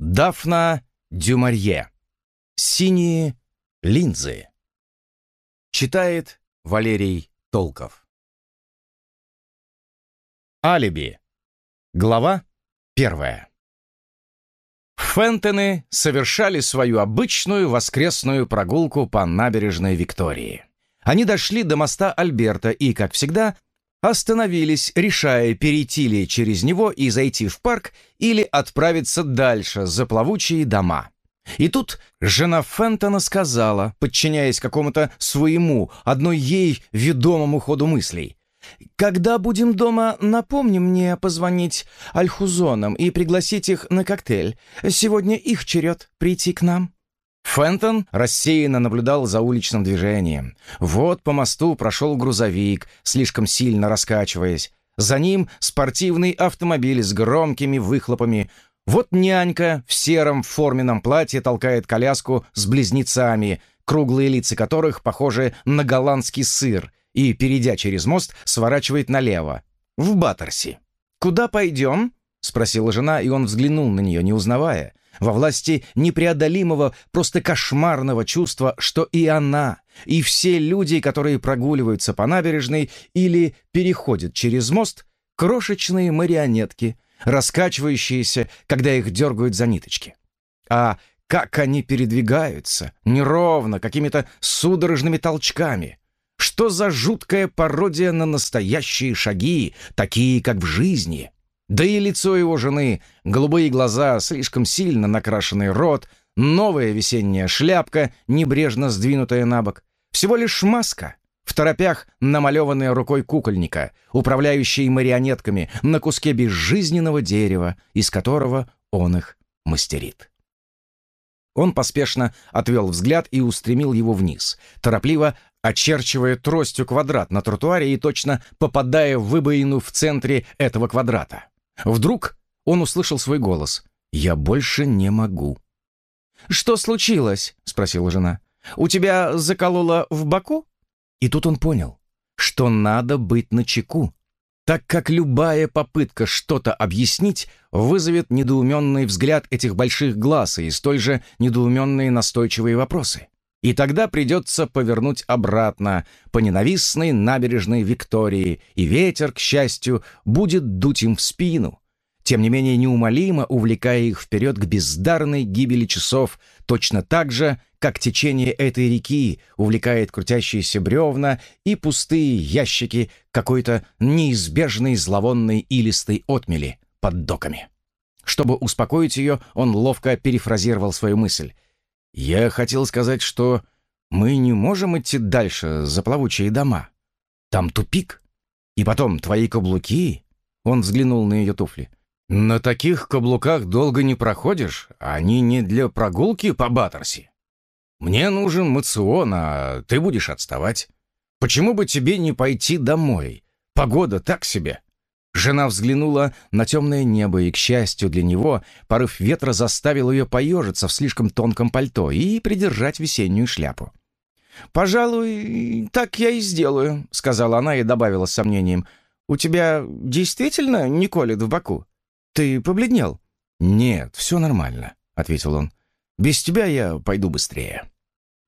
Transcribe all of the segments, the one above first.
Дафна Дюмарье. Синие линзы. Читает Валерий Толков. Алиби. Глава первая. Фентоны совершали свою обычную воскресную прогулку по набережной Виктории. Они дошли до моста Альберта и, как всегда, остановились, решая, перейти ли через него и зайти в парк или отправиться дальше за плавучие дома. И тут жена Фентона сказала, подчиняясь какому-то своему, одной ей ведомому ходу мыслей, «Когда будем дома, напомни мне позвонить Альхузонам и пригласить их на коктейль. Сегодня их черед прийти к нам». Фентон рассеянно наблюдал за уличным движением. Вот по мосту прошел грузовик, слишком сильно раскачиваясь. За ним спортивный автомобиль с громкими выхлопами. Вот нянька в сером форменном платье толкает коляску с близнецами, круглые лица которых похожи на голландский сыр, и, перейдя через мост, сворачивает налево, в Баттерси. «Куда пойдем?» — спросила жена, и он взглянул на нее, не узнавая — во власти непреодолимого, просто кошмарного чувства, что и она, и все люди, которые прогуливаются по набережной или переходят через мост, крошечные марионетки, раскачивающиеся, когда их дергают за ниточки. А как они передвигаются, неровно, какими-то судорожными толчками. Что за жуткая пародия на настоящие шаги, такие, как в жизни? Да и лицо его жены, голубые глаза, слишком сильно накрашенный рот, новая весенняя шляпка, небрежно сдвинутая на бок. Всего лишь маска, в торопях намалеванная рукой кукольника, управляющей марионетками на куске безжизненного дерева, из которого он их мастерит. Он поспешно отвел взгляд и устремил его вниз, торопливо очерчивая тростью квадрат на тротуаре и точно попадая в выбоину в центре этого квадрата. Вдруг он услышал свой голос. «Я больше не могу». «Что случилось?» — спросила жена. «У тебя закололо в боку?» И тут он понял, что надо быть начеку, так как любая попытка что-то объяснить вызовет недоуменный взгляд этих больших глаз и столь же недоуменные настойчивые вопросы. И тогда придется повернуть обратно по ненавистной набережной Виктории, и ветер, к счастью, будет дуть им в спину, тем не менее неумолимо увлекая их вперед к бездарной гибели часов, точно так же, как течение этой реки увлекает крутящиеся бревна и пустые ящики какой-то неизбежной зловонной илистой отмели под доками. Чтобы успокоить ее, он ловко перефразировал свою мысль. Я хотел сказать, что мы не можем идти дальше за плавучие дома. Там тупик. И потом, твои каблуки...» Он взглянул на ее туфли. «На таких каблуках долго не проходишь, они не для прогулки по Баттерси. Мне нужен мацион, а ты будешь отставать. Почему бы тебе не пойти домой? Погода так себе». Жена взглянула на темное небо, и, к счастью для него, порыв ветра заставил ее поежиться в слишком тонком пальто и придержать весеннюю шляпу. «Пожалуй, так я и сделаю», — сказала она и добавила с сомнением. «У тебя действительно не колет в боку? Ты побледнел?» «Нет, все нормально», — ответил он. «Без тебя я пойду быстрее».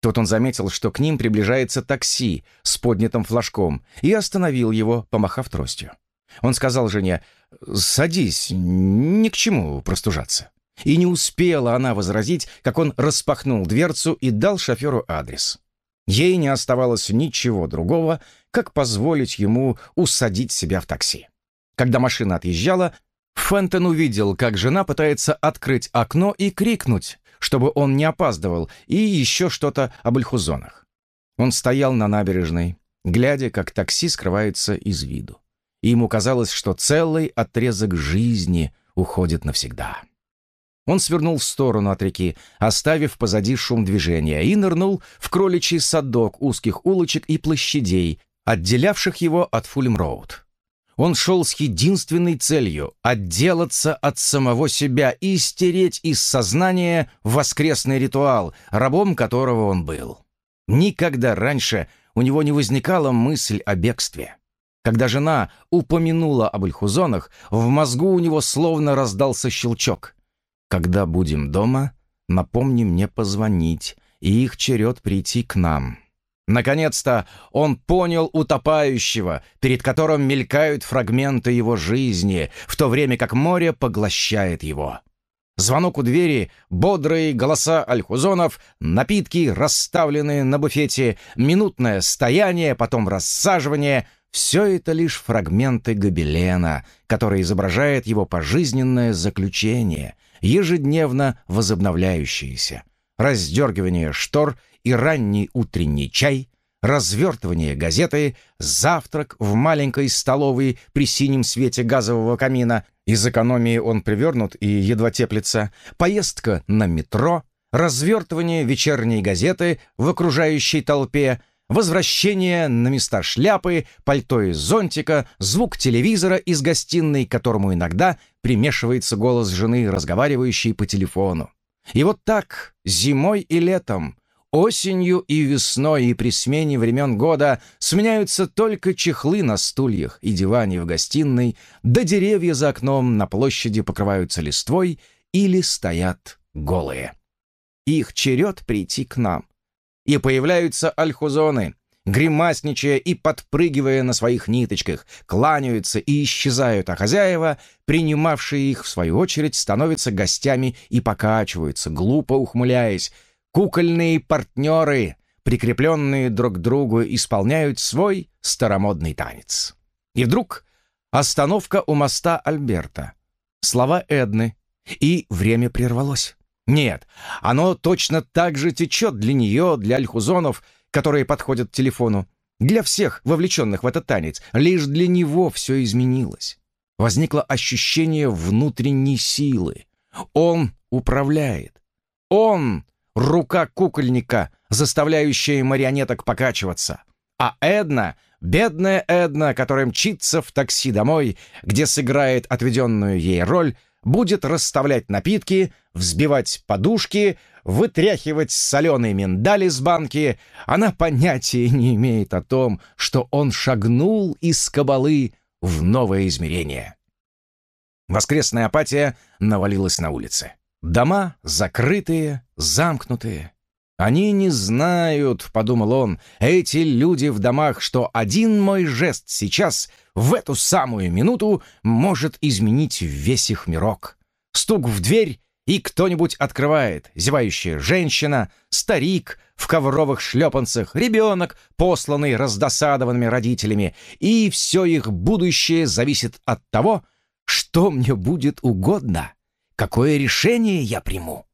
Тут он заметил, что к ним приближается такси с поднятым флажком, и остановил его, помахав тростью. Он сказал жене, «Садись, ни к чему простужаться». И не успела она возразить, как он распахнул дверцу и дал шоферу адрес. Ей не оставалось ничего другого, как позволить ему усадить себя в такси. Когда машина отъезжала, Фентон увидел, как жена пытается открыть окно и крикнуть, чтобы он не опаздывал, и еще что-то об альхузонах. Он стоял на набережной, глядя, как такси скрывается из виду и ему казалось, что целый отрезок жизни уходит навсегда. Он свернул в сторону от реки, оставив позади шум движения, и нырнул в кроличий садок узких улочек и площадей, отделявших его от Фулем-Роуд. Он шел с единственной целью — отделаться от самого себя и стереть из сознания воскресный ритуал, рабом которого он был. Никогда раньше у него не возникала мысль о бегстве. Когда жена упомянула об альхузонах, в мозгу у него словно раздался щелчок. Когда будем дома, напомни мне позвонить, и их черед прийти к нам. Наконец-то он понял утопающего, перед которым мелькают фрагменты его жизни, в то время как море поглощает его. Звонок у двери, бодрые голоса альхузонов, напитки, расставленные на буфете, минутное стояние, потом рассаживание — все это лишь фрагменты гобелена, который изображает его пожизненное заключение, ежедневно возобновляющееся. Раздергивание штор и ранний утренний чай, развертывание газеты, завтрак в маленькой столовой при синем свете газового камина, из экономии он привернут и едва теплится, поездка на метро, развертывание вечерней газеты в окружающей толпе, возвращение на места шляпы, пальто из зонтика, звук телевизора из гостиной, к которому иногда примешивается голос жены, разговаривающей по телефону. И вот так, зимой и летом, осенью и весной и при смене времен года сменяются только чехлы на стульях и диване в гостиной, да деревья за окном на площади покрываются листвой или стоят голые. Их черед прийти к нам. И появляются альхузоны, гримасничая и подпрыгивая на своих ниточках, кланяются и исчезают, а хозяева, принимавшие их в свою очередь, становятся гостями и покачиваются, глупо ухмыляясь. Кукольные партнеры, прикрепленные друг к другу, исполняют свой старомодный танец. И вдруг остановка у моста Альберта. Слова Эдны, и время прервалось. Нет, оно точно так же течет для нее, для альхузонов — которые подходят к телефону. Для всех, вовлеченных в этот танец, лишь для него все изменилось. Возникло ощущение внутренней силы. Он управляет. Он — рука кукольника, заставляющая марионеток покачиваться. А Эдна — бедная Эдна, которая мчится в такси домой, где сыграет отведенную ей роль, будет расставлять напитки, взбивать подушки, вытряхивать соленые миндали с банки, она понятия не имеет о том, что он шагнул из кабалы в новое измерение. Воскресная апатия навалилась на улице. Дома закрытые, замкнутые. «Они не знают», — подумал он, — «эти люди в домах, что один мой жест сейчас, в эту самую минуту, может изменить весь их мирок». Стук в дверь, и кто-нибудь открывает, зевающая женщина, старик в ковровых шлепанцах, ребенок, посланный раздосадованными родителями, и все их будущее зависит от того, что мне будет угодно, какое решение я приму.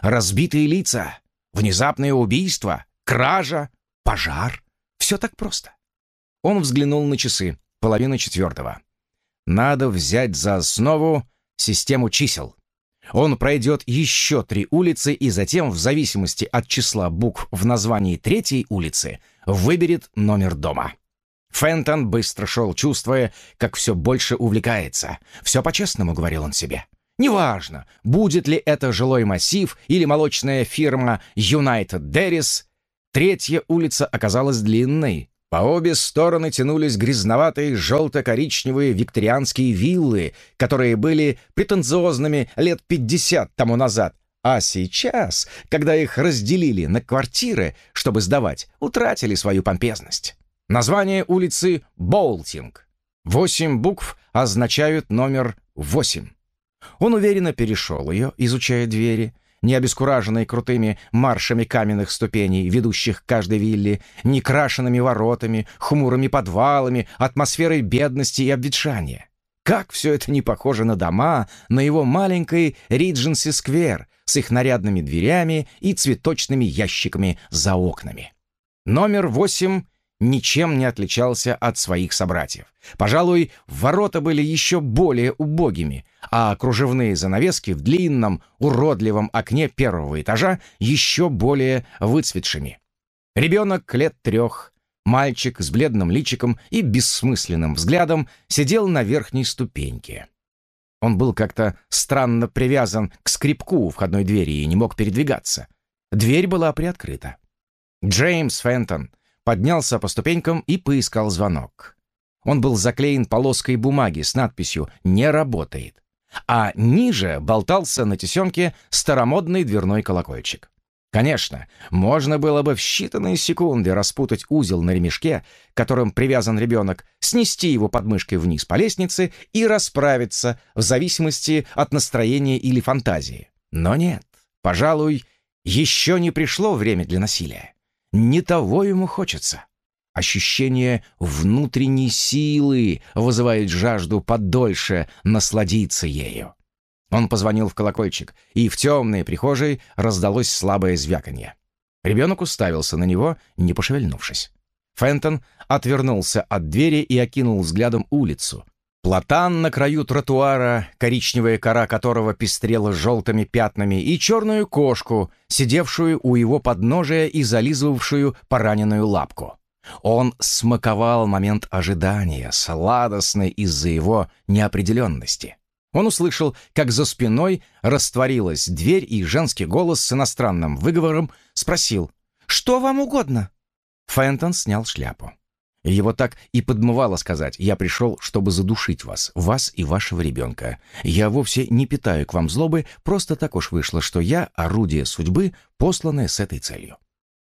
Разбитые лица, внезапное убийство, кража, пожар — все так просто. Он взглянул на часы, половина четвертого. Надо взять за основу систему чисел. Он пройдет еще три улицы и затем, в зависимости от числа букв в названии третьей улицы, выберет номер дома. Фентон быстро шел, чувствуя, как все больше увлекается. «Все по-честному», — говорил он себе. «Неважно, будет ли это жилой массив или молочная фирма United Dairies». Третья улица оказалась длинной, по обе стороны тянулись грязноватые желто-коричневые викторианские виллы, которые были претенциозными лет 50 тому назад, а сейчас, когда их разделили на квартиры, чтобы сдавать, утратили свою помпезность. Название улицы Боултинг. Восемь букв означают номер восемь. Он уверенно перешел ее, изучая двери, не обескураженной крутыми маршами каменных ступеней, ведущих к каждой вилле, не крашенными воротами, хмурыми подвалами, атмосферой бедности и обветшания. Как все это не похоже на дома, на его маленький Ридженси-сквер с их нарядными дверями и цветочными ящиками за окнами. Номер восемь ничем не отличался от своих собратьев. Пожалуй, ворота были еще более убогими, а кружевные занавески в длинном, уродливом окне первого этажа еще более выцветшими. Ребенок лет трех, мальчик с бледным личиком и бессмысленным взглядом сидел на верхней ступеньке. Он был как-то странно привязан к скрипку у входной двери и не мог передвигаться. Дверь была приоткрыта. Джеймс Фентон поднялся по ступенькам и поискал звонок. Он был заклеен полоской бумаги с надписью «Не работает». а ниже болтался на тесемке старомодный дверной колокольчик. Конечно, можно было бы в считанные секунды распутать узел на ремешке, которым привязан ребенок, снести его подмышкой вниз по лестнице и расправиться в зависимости от настроения или фантазии. Но нет, пожалуй, еще не пришло время для насилия. Не того ему хочется. Ощущение внутренней силы вызывает жажду подольше насладиться ею. Он позвонил в колокольчик, и в темной прихожей раздалось слабое звяканье. Ребенок уставился на него, не пошевельнувшись. Фентон отвернулся от двери и окинул взглядом улицу. Платан на краю тротуара, коричневая кора которого пестрела желтыми пятнами, и черную кошку, сидевшую у его подножия и зализывавшую пораненную лапку. Он смаковал момент ожидания, сладостный из-за его неопределенности. Он услышал, как за спиной растворилась дверь, и женский голос с иностранным выговором спросил «Что вам угодно?» Фентон снял шляпу. Его так и подмывало сказать «Я пришел, чтобы задушить вас, вас и вашего ребенка. Я вовсе не питаю к вам злобы, просто так уж вышло, что я орудие судьбы, посланное с этой целью».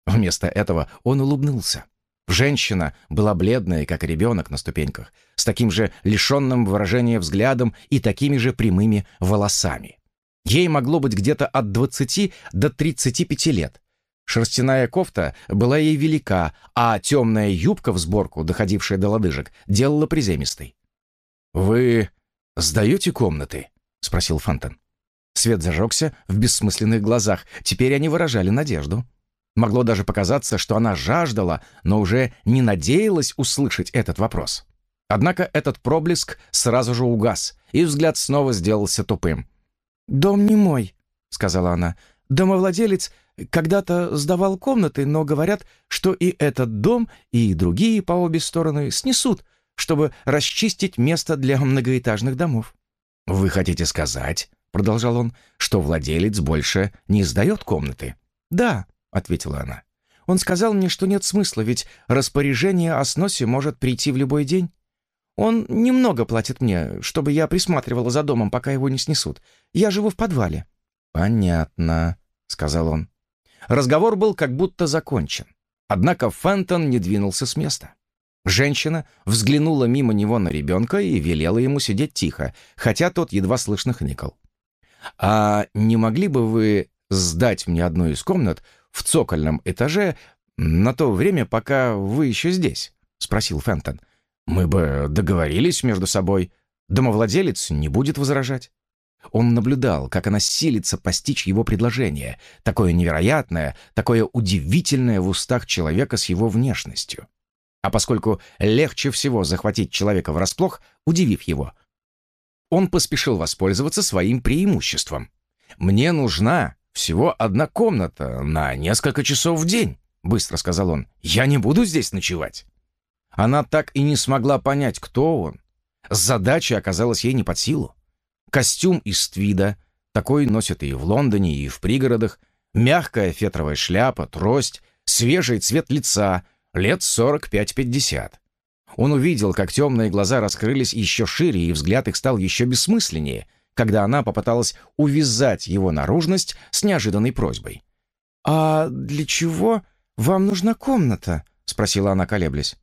Вместо этого он улыбнулся. Женщина была бледная, как ребенок на ступеньках, с таким же лишенным выражения взглядом и такими же прямыми волосами. Ей могло быть где-то от 20 до 35 лет. Шерстяная кофта была ей велика, а темная юбка в сборку, доходившая до лодыжек, делала приземистой. «Вы сдаете комнаты?» — спросил Фонтен. Свет зажегся в бессмысленных глазах. Теперь они выражали надежду. Могло даже показаться, что она жаждала, но уже не надеялась услышать этот вопрос. Однако этот проблеск сразу же угас, и взгляд снова сделался тупым. «Дом не мой», — сказала она. «Домовладелец когда-то сдавал комнаты, но говорят, что и этот дом, и другие по обе стороны снесут, чтобы расчистить место для многоэтажных домов». «Вы хотите сказать, — продолжал он, — что владелец больше не сдает комнаты?» «Да», — ответила она. «Он сказал мне, что нет смысла, ведь распоряжение о сносе может прийти в любой день. Он немного платит мне, чтобы я присматривала за домом, пока его не снесут. Я живу в подвале». «Понятно», — сказал он. Разговор был как будто закончен. Однако Фентон не двинулся с места. Женщина взглянула мимо него на ребенка и велела ему сидеть тихо, хотя тот едва слышно хныкал. «А не могли бы вы сдать мне одну из комнат в цокольном этаже на то время, пока вы еще здесь?» — спросил Фентон. «Мы бы договорились между собой. Домовладелец не будет возражать». Он наблюдал, как она силится постичь его предложение, такое невероятное, такое удивительное в устах человека с его внешностью. А поскольку легче всего захватить человека врасплох, удивив его, он поспешил воспользоваться своим преимуществом. «Мне нужна всего одна комната на несколько часов в день», — быстро сказал он. «Я не буду здесь ночевать». Она так и не смогла понять, кто он. Задача оказалась ей не под силу. Костюм из твида, такой носят и в Лондоне, и в пригородах, мягкая фетровая шляпа, трость, свежий цвет лица, лет 45-50. Он увидел, как темные глаза раскрылись еще шире, и взгляд их стал еще бессмысленнее — когда она попыталась увязать его наружность с неожиданной просьбой. «А для чего вам нужна комната?» — спросила она, колеблясь.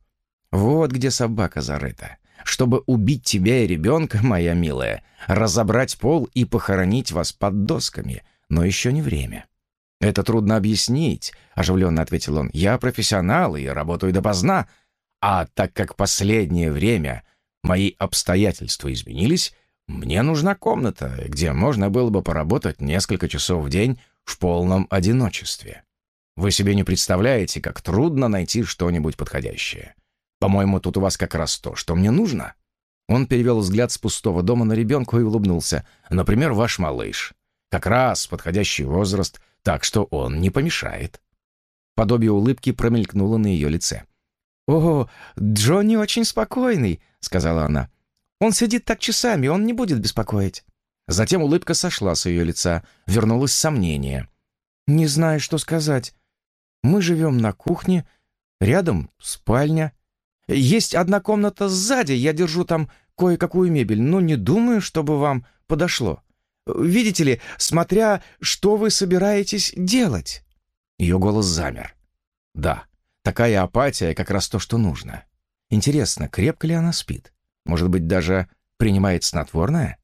«Вот где собака зарыта. Чтобы убить тебя и ребенка, моя милая, разобрать пол и похоронить вас под досками, но еще не время». «Это трудно объяснить», — оживленно ответил он. «Я профессионал и работаю допоздна, а так как последнее время мои обстоятельства изменились, мне нужна комната, где можно было бы поработать несколько часов в день в полном одиночестве. Вы себе не представляете, как трудно найти что-нибудь подходящее. По-моему, тут у вас как раз то, что мне нужно». Он перевел взгляд с пустого дома на ребенка и улыбнулся. «Например, ваш малыш. Как раз подходящий возраст, так что он не помешает». Подобие улыбки промелькнуло на ее лице. «О, Джонни очень спокойный», — сказала она. Он сидит так часами, он не будет беспокоить». Затем улыбка сошла с ее лица, вернулось сомнение. «Не знаю, что сказать. Мы живем на кухне, рядом спальня. Есть одна комната сзади, я держу там кое-какую мебель, но не думаю, чтобы вам подошло. Видите ли, смотря, что вы собираетесь делать». Ее голос замер. «Да, такая апатия как раз то, что нужно. Интересно, крепко ли она спит? Может быть, даже принимает снотворное?»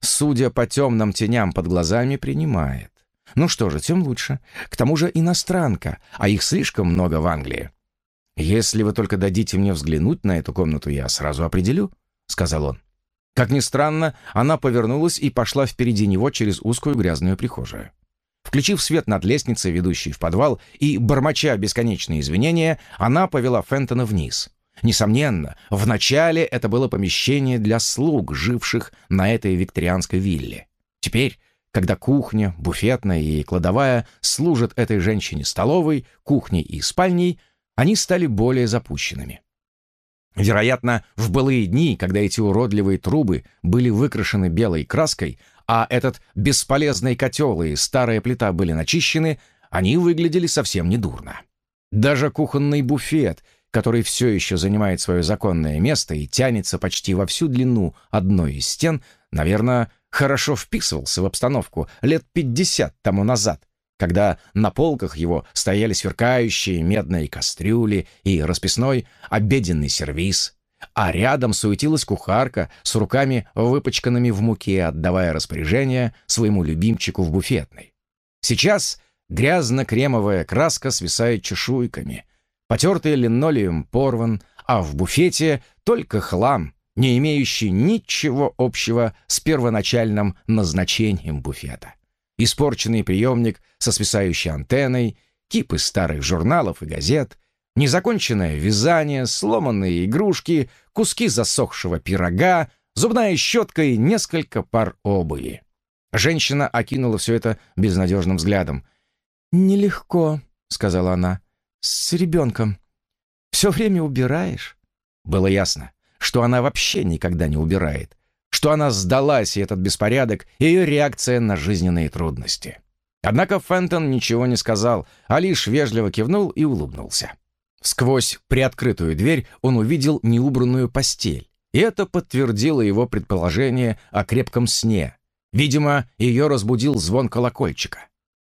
Судя по темным теням под глазами, принимает. Ну что же, тем лучше. К тому же иностранка, а их слишком много в Англии. «Если вы только дадите мне взглянуть на эту комнату, я сразу определю», — сказал он. Как ни странно, она повернулась и пошла впереди него через узкую грязную прихожую. Включив свет над лестницей, ведущей в подвал, и, бормоча бесконечные извинения, она повела Фентона вниз. Несомненно, вначале это было помещение для слуг, живших на этой викторианской вилле. Теперь, когда кухня, буфетная и кладовая служат этой женщине столовой, кухней и спальней, они стали более запущенными. Вероятно, в былые дни, когда эти уродливые трубы были выкрашены белой краской, а этот бесполезный котел и старая плита были начищены, они выглядели совсем недурно. Даже кухонный буфет, который все еще занимает свое законное место и тянется почти во всю длину одной из стен, наверное, хорошо вписывался в обстановку лет 50 тому назад, когда на полках его стояли сверкающие медные кастрюли и расписной обеденный сервиз, а рядом суетилась кухарка с руками выпачканными в муке, отдавая распоряжение своему любимчику в буфетной. Сейчас грязно-кремовая краска свисает чешуйками, потертый линолеум порван, а в буфете только хлам, не имеющий ничего общего с первоначальным назначением буфета испорченный приемник со свисающей антенной, кипы старых журналов и газет, незаконченное вязание, сломанные игрушки, куски засохшего пирога, зубная щетка и несколько пар обуви. Женщина окинула все это безнадежным взглядом. «Нелегко», — сказала она, — «с ребенком. Все время убираешь». Было ясно, что она вообще никогда не убирает, что она сдалась, и этот беспорядок — ее реакция на жизненные трудности. Однако Фентон ничего не сказал, а лишь вежливо кивнул и улыбнулся. Сквозь приоткрытую дверь он увидел неубранную постель, и это подтвердило его предположение о крепком сне. Видимо, ее разбудил звон колокольчика.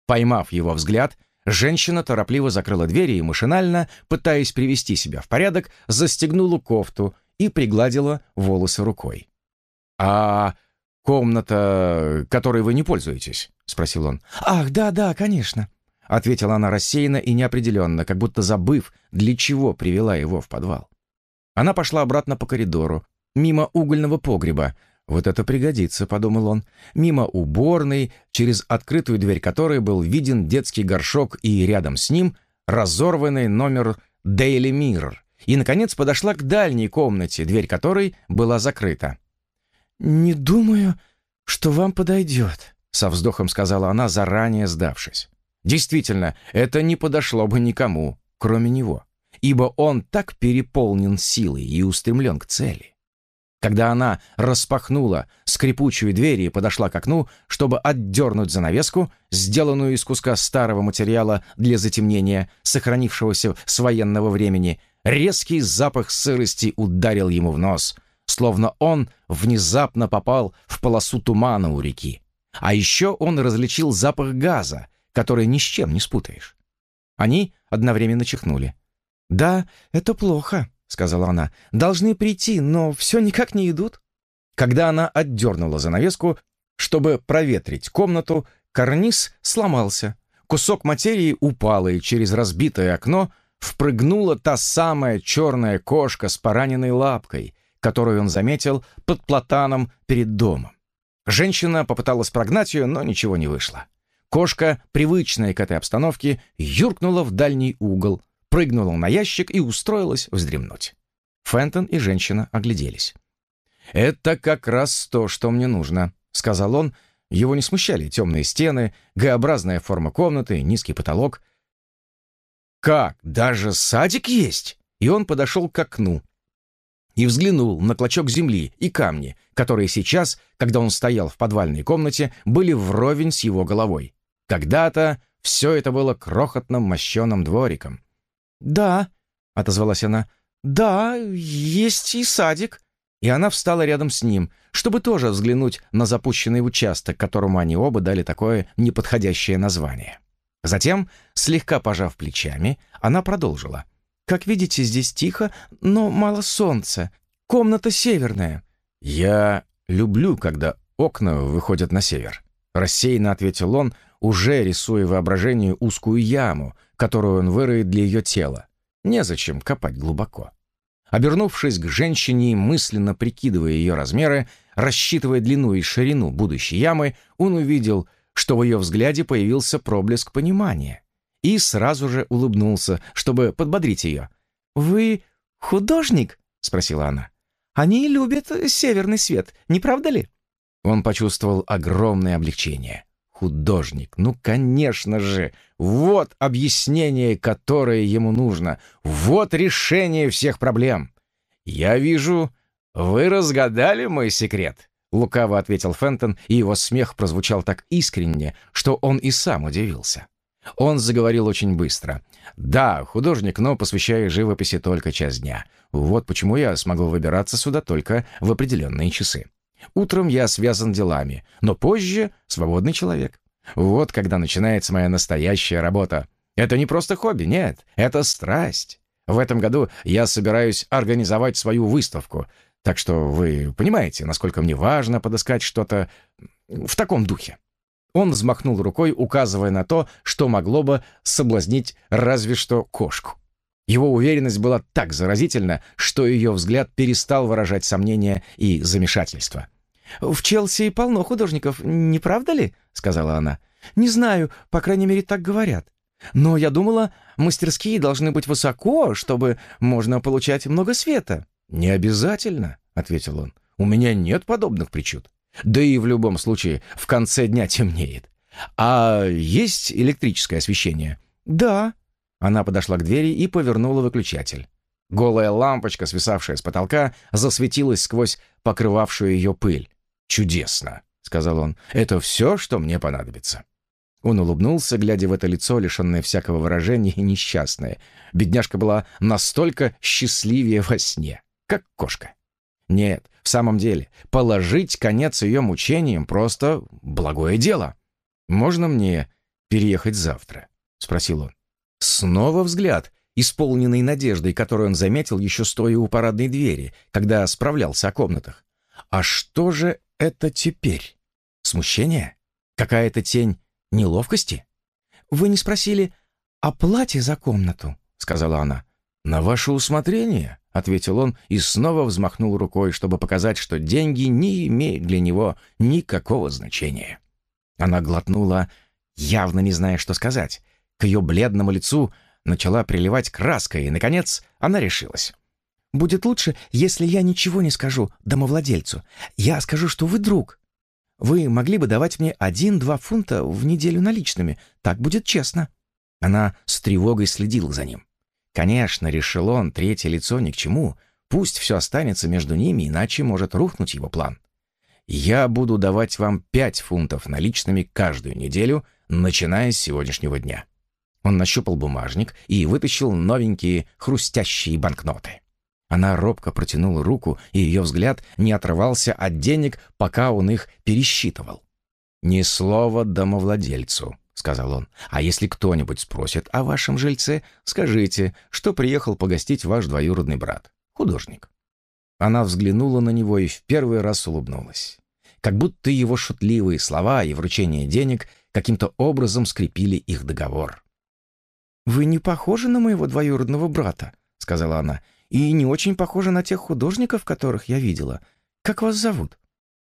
Поймав его взгляд, женщина торопливо закрыла дверь и машинально, пытаясь привести себя в порядок, застегнула кофту и пригладила волосы рукой. «А комната, которой вы не пользуетесь?» — спросил он. «Ах, да-да, конечно», — ответила она рассеянно и неопределенно, как будто забыв, для чего привела его в подвал. Она пошла обратно по коридору, мимо угольного погреба. «Вот это пригодится», — подумал он. Мимо уборной, через открытую дверь которой был виден детский горшок и рядом с ним разорванный номер «Daily Mirror». И, наконец, подошла к дальней комнате, дверь которой была закрыта. «Не думаю, что вам подойдет», — со вздохом сказала она, заранее сдавшись. Действительно, это не подошло бы никому, кроме него, ибо он так переполнен силой и устремлен к цели. Когда она распахнула скрипучую дверь и подошла к окну, чтобы отдернуть занавеску, сделанную из куска старого материала для затемнения, сохранившегося с военного времени, резкий запах сырости ударил ему в нос, словно он внезапно попал в полосу тумана у реки. А еще он различил запах газа, который ни с чем не спутаешь. Они одновременно чихнули. «Да, это плохо», — сказала она. «Должны прийти, но все никак не идут». Когда она отдернула занавеску, чтобы проветрить комнату, карниз сломался. Кусок материи упал, и через разбитое окно впрыгнула та самая черная кошка с пораненной лапкой, которую он заметил под платаном перед домом. Женщина попыталась прогнать ее, но ничего не вышло. Кошка, привычная к этой обстановке, юркнула в дальний угол, прыгнула на ящик и устроилась вздремнуть. Фентон и женщина огляделись. «Это как раз то, что мне нужно», — сказал он. Его не смущали темные стены, Г-образная форма комнаты, низкий потолок. «Как? Даже садик есть?» И он подошел к окну, и взглянул на клочок земли и камни, которые сейчас, когда он стоял в подвальной комнате, были вровень с его головой. Когда-то все это было крохотным мощеным двориком. «Да», — отозвалась она, — «да, есть и садик». и она встала рядом с ним, чтобы тоже взглянуть на запущенный участок, которому они оба дали такое неподходящее название. Затем, слегка пожав плечами, она продолжила. «Как видите, здесь тихо, но мало солнца. Комната северная». «Я люблю, когда окна выходят на север», — рассеянно ответил он, уже рисуя воображению узкую яму, которую он выроет для ее тела. Незачем копать глубоко. Обернувшись к женщине и мысленно прикидывая ее размеры, рассчитывая длину и ширину будущей ямы, он увидел, что в ее взгляде появился проблеск понимания. И сразу же улыбнулся, чтобы подбодрить ее. «Вы художник?» — спросила она. «Они любят северный свет, не правда ли?» Он почувствовал огромное облегчение. Художник, ну, конечно же, вот объяснение, которое ему нужно, вот решение всех проблем. «Я вижу, вы разгадали мой секрет», — лукаво ответил Фентон, и его смех прозвучал так искренне, что он и сам удивился. Он заговорил очень быстро. «Да, художник, но посвящаю живописи только час дня. Вот почему я смогу выбираться сюда только в определенные часы. Утром я связан делами, но позже свободный человек. Вот когда начинается моя настоящая работа. Это не просто хобби, нет, это страсть. В этом году я собираюсь организовать свою выставку, так что вы понимаете, насколько мне важно подыскать что-то в таком духе. Он взмахнул рукой, указывая на то, что могло бы соблазнить разве что кошку. Его уверенность была так заразительна, что ее взгляд перестал выражать сомнения и замешательство. «В Челси полно художников, не правда ли?» — сказала она. «Не знаю, по крайней мере, так говорят. Но я думала, мастерские должны быть высоко, чтобы можно получать много света». «Не обязательно», — ответил он. «У меня нет подобных причуд. Да и в любом случае в конце дня темнеет. А есть электрическое освещение?» «Да». Она подошла к двери и повернула выключатель. Голая лампочка, свисавшая с потолка, засветилась сквозь покрывавшую ее пыль. «Чудесно», — сказал он. «Это все, что мне понадобится». Он улыбнулся, глядя в это лицо, лишенное всякого выражения и несчастное. Бедняжка была настолько счастливее во сне, как кошка. Нет, в самом деле, положить конец ее мучениям просто благое дело. «Можно мне переехать завтра?» — спросил он. Снова взгляд, исполненный надеждой, которую он заметил еще стоя у парадной двери, когда справлялся о комнатах. А что же это теперь? Смущение? Какая-то тень неловкости? Вы не спросили о плате за комнату, сказала она. На ваше усмотрение, ответил он и снова взмахнул рукой, чтобы показать, что деньги не имеют для него никакого значения. Она глотнула, явно не зная, что сказать. К ее бледному лицу начала приливать краска, и, наконец, она решилась. «Будет лучше, если я ничего не скажу домовладельцу. Я скажу, что вы друг. Вы могли бы давать мне один-два фунта в неделю наличными. Так будет честно». Она с тревогой следила за ним. Конечно, решил он, третье лицо ни к чему. Пусть все останется между ними, иначе может рухнуть его план. «Я буду давать вам пять фунтов наличными каждую неделю, начиная с сегодняшнего дня». Он нащупал бумажник и вытащил новенькие хрустящие банкноты. Она робко протянула руку, и ее взгляд не отрывался от денег, пока он их пересчитывал. «Ни слова домовладельцу», — сказал он. «А если кто-нибудь спросит о вашем жильце, скажите, что приехал погостить ваш двоюродный брат, художник». Она взглянула на него и в первый раз улыбнулась. Как будто его шутливые слова и вручение денег каким-то образом скрепили их договор. «Вы не похожи на моего двоюродного брата», — сказала она, «и не очень похожи на тех художников, которых я видела. Как вас зовут?»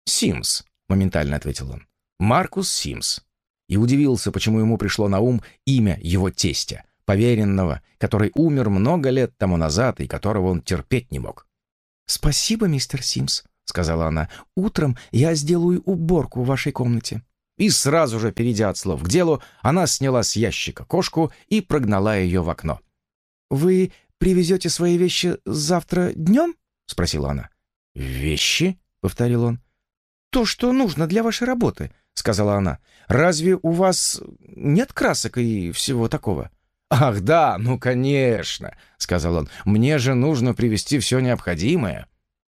«Симс», — моментально ответил он. «Маркус Симс». И удивился, почему ему пришло на ум имя его тестя, поверенного, который умер много лет тому назад и которого он терпеть не мог. «Спасибо, мистер Симс», — сказала она. «Утром я сделаю уборку в вашей комнате». И сразу же, перейдя от слов к делу, она сняла с ящика кошку и прогнала ее в окно. «Вы привезете свои вещи завтра днем?» — спросила она. «Вещи?» — повторил он. «То, что нужно для вашей работы», — сказала она. «Разве у вас нет красок и всего такого?» «Ах, да, ну, конечно», — сказал он. «Мне же нужно привезти все необходимое».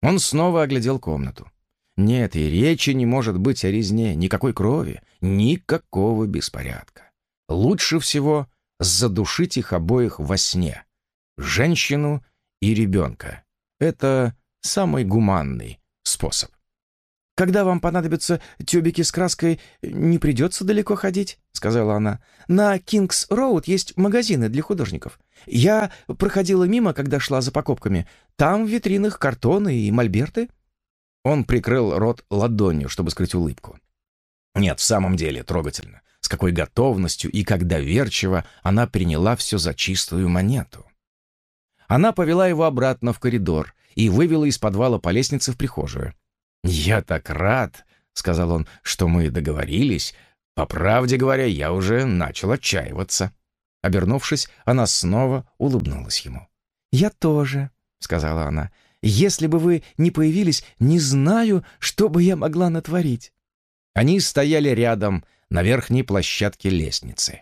Он снова оглядел комнату. Нет, и речи не может быть о резне, никакой крови, никакого беспорядка. Лучше всего задушить их обоих во сне. Женщину и ребенка. Это самый гуманный способ. «Когда вам понадобятся тюбики с краской, не придется далеко ходить», — сказала она. «На Кингс-Роуд есть магазины для художников. Я проходила мимо, когда шла за покупками. Там в витринах картоны и мольберты». Он прикрыл рот ладонью, чтобы скрыть улыбку. Нет, в самом деле, трогательно. С какой готовностью и как доверчиво она приняла все за чистую монету. Она повела его обратно в коридор и вывела из подвала по лестнице в прихожую. «Я так рад», — сказал он, — «что мы договорились. По правде говоря, я уже начал отчаиваться». Обернувшись, она снова улыбнулась ему. «Я тоже», — сказала она. «Если бы вы не появились, не знаю, что бы я могла натворить». Они стояли рядом на верхней площадке лестницы.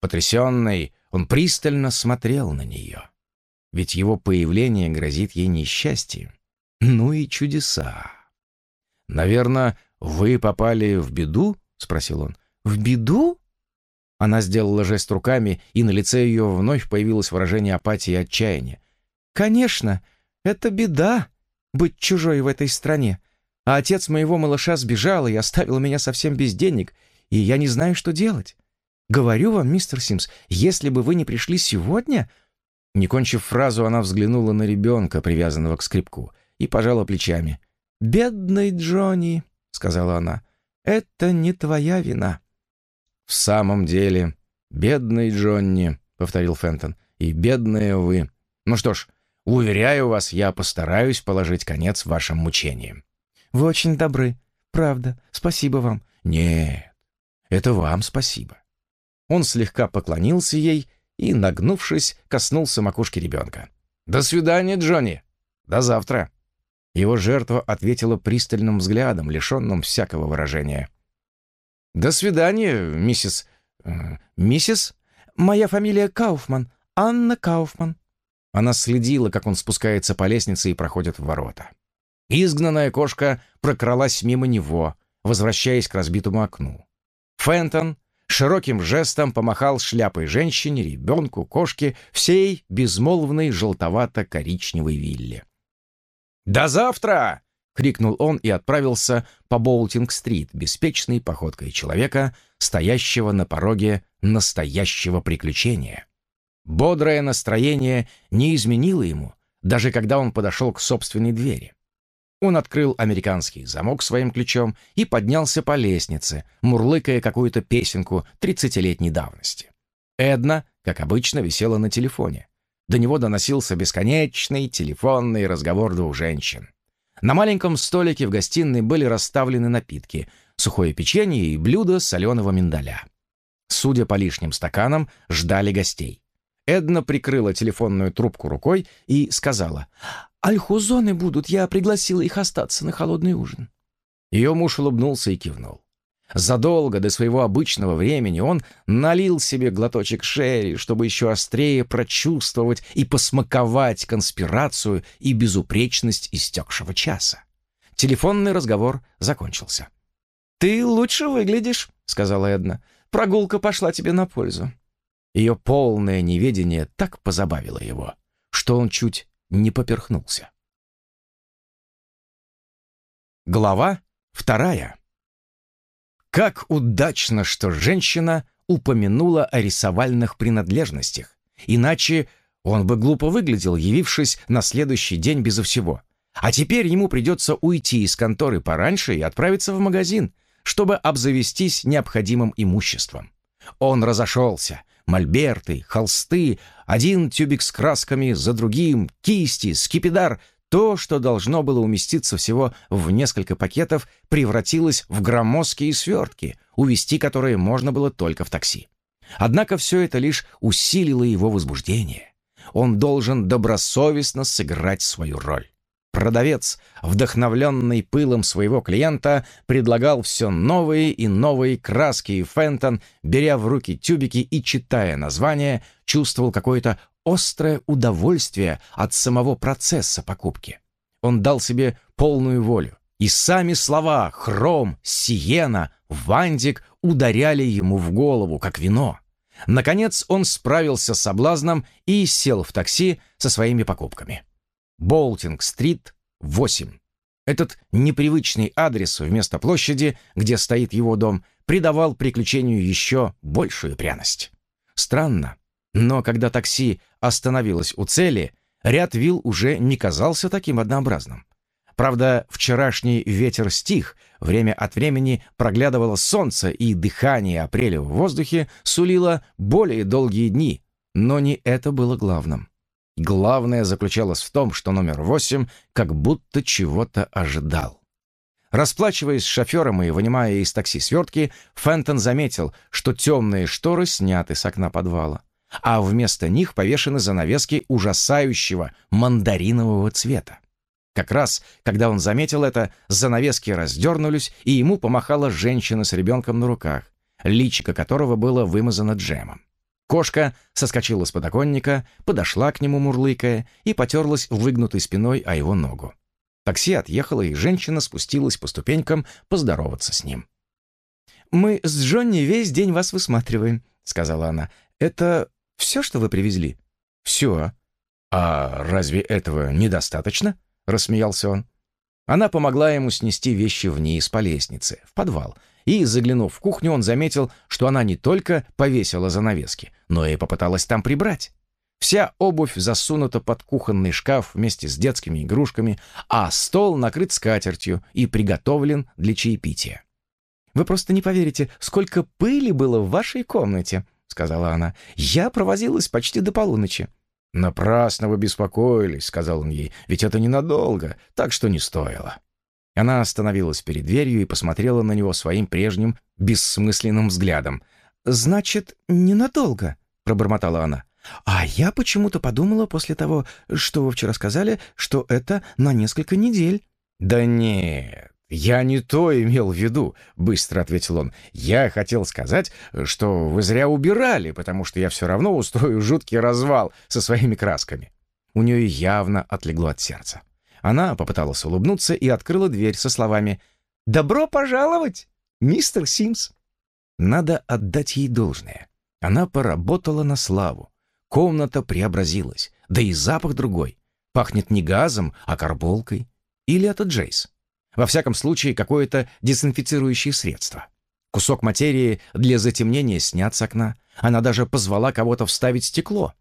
Потрясенный, он пристально смотрел на нее. Ведь его появление грозит ей несчастьем. Ну и чудеса. «Наверное, вы попали в беду?» — спросил он. «В беду?» Она сделала жест руками, и на лице ее вновь появилось выражение апатии и отчаяния. «Конечно, это беда — быть чужой в этой стране. А отец моего малыша сбежал и оставил меня совсем без денег, и я не знаю, что делать. Говорю вам, мистер Симс, если бы вы не пришли сегодня...» Не кончив фразу, она взглянула на ребенка, привязанного к скрипку, и пожала плечами. «Бедный Джонни», — сказала она, — «это не твоя вина». «В самом деле, бедный Джонни», — повторил Фентон, — «и бедные вы. Ну что ж, уверяю вас, я постараюсь положить конец вашим мучениям». «Вы очень добры, правда. Спасибо вам». «Нет, это вам спасибо». Он слегка поклонился ей и, нагнувшись, коснулся макушки ребенка. «До свидания, Джонни! До завтра!» Его жертва ответила пристальным взглядом, лишенным всякого выражения. «До свидания, миссис... Э, миссис? Моя фамилия Кауфман. Анна Кауфман». Она следила, как он спускается по лестнице и проходит в ворота. Изгнанная кошка прокралась мимо него, возвращаясь к разбитому окну. Фентон широким жестом помахал шляпой женщине, ребенку, кошке, всей безмолвной желтовато-коричневой вилле. «До завтра!» — крикнул он и отправился по Боултинг-стрит беспечной походкой человека, стоящего на пороге настоящего приключения. Бодрое настроение не изменило ему, даже когда он подошел к собственной двери. Он открыл американский замок своим ключом и поднялся по лестнице, мурлыкая какую-то песенку тридцатилетней давности. Эдна, как обычно, висела на телефоне. До него доносился бесконечный телефонный разговор двух женщин. На маленьком столике в гостиной были расставлены напитки, сухое печенье и блюдо соленого миндаля. Судя по лишним стаканам, ждали гостей. Эдна прикрыла телефонную трубку рукой и сказала, «Альхузоны будут, я пригласила их остаться на холодный ужин». Ее муж улыбнулся и кивнул. Задолго до своего обычного времени он налил себе глоточек шерри, чтобы еще острее прочувствовать и посмаковать конспирацию и безупречность истекшего часа. Телефонный разговор закончился. «Ты лучше выглядишь», — сказала Эдна. «Прогулка пошла тебе на пользу». Ее полное неведение так позабавило его, что он чуть не поперхнулся. Глава вторая. Как удачно, что женщина упомянула о рисовальных принадлежностях. Иначе он бы глупо выглядел, явившись на следующий день безо всего. А теперь ему придется уйти из конторы пораньше и отправиться в магазин, чтобы обзавестись необходимым имуществом. Он разошелся. Мольберты, холсты, один тюбик с красками за другим, кисти, скипидар то, что должно было уместиться всего в несколько пакетов, превратилось в громоздкие свертки, увести которые можно было только в такси. Однако все это лишь усилило его возбуждение. Он должен добросовестно сыграть свою роль. Продавец, вдохновленный пылом своего клиента, предлагал все новые и новые краски, и Фентон, беря в руки тюбики и читая названия, чувствовал какое-то острое удовольствие от самого процесса покупки. он дал себе полную волю. И сами слова «хром», «сиена», «вандик» ударяли ему в голову, как вино. Наконец он справился с соблазном и сел в такси со своими покупками. Болтинг-стрит, 8. Этот непривычный адрес вместо площади, где стоит его дом, придавал приключению еще большую пряность. Странно, но когда такси остановилось у цели, ряд вилл уже не казался таким однообразным. Правда, вчерашний ветер стих, время от времени проглядывало солнце, и дыхание апреля в воздухе сулило более долгие дни, но не это было главным. Главное заключалось в том, что номер восемь как будто чего-то ожидал. Расплачиваясь с шофером и вынимая из такси свертки, Фентон заметил, что темные шторы сняты с окна подвала, а вместо них повешены занавески ужасающего мандаринового цвета. Как раз, когда он заметил это, занавески раздернулись, и ему помахала женщина с ребенком на руках, личико которого было вымазано джемом. Кошка соскочила с подоконника, подошла к нему, мурлыкая, и потерлась выгнутой спиной о его ногу. Такси отъехало, и женщина спустилась по ступенькам поздороваться с ним. «Мы с Джонни весь день вас высматриваем», — сказала она. «Это все, что вы привезли?» «Все. А разве этого недостаточно?» рассмеялся он. Она помогла ему снести вещи вниз по лестнице, в подвал, и, заглянув в кухню, он заметил, что она не только повесила занавески, но и попыталась там прибрать. Вся обувь засунута под кухонный шкаф вместе с детскими игрушками, а стол накрыт скатертью и приготовлен для чаепития. «Вы просто не поверите, сколько пыли было в вашей комнате», — сказала она. «Я провозилась почти до полуночи. «Напрасно вы беспокоились», — сказал он ей, — «ведь это ненадолго, так что не стоило». Она остановилась перед дверью и посмотрела на него своим прежним бессмысленным взглядом. «Значит, ненадолго», — пробормотала она. «А я почему-то подумала после того, что вы вчера сказали, что это на несколько недель». «Да нет, «Я не то имел в виду», — быстро ответил он. «Я хотел сказать, что вы зря убирали, потому что я все равно устрою жуткий развал со своими красками». У нее явно отлегло от сердца. Она попыталась улыбнуться и открыла дверь со словами «Добро пожаловать, мистер Симс!» Надо отдать ей должное. Она поработала на славу. Комната преобразилась, да и запах другой. Пахнет не газом, а карболкой. Или это Джейс? Во всяком случае, какое-то дезинфицирующее средство. Кусок материи для затемнения снят с окна. Она даже позвала кого-то вставить стекло.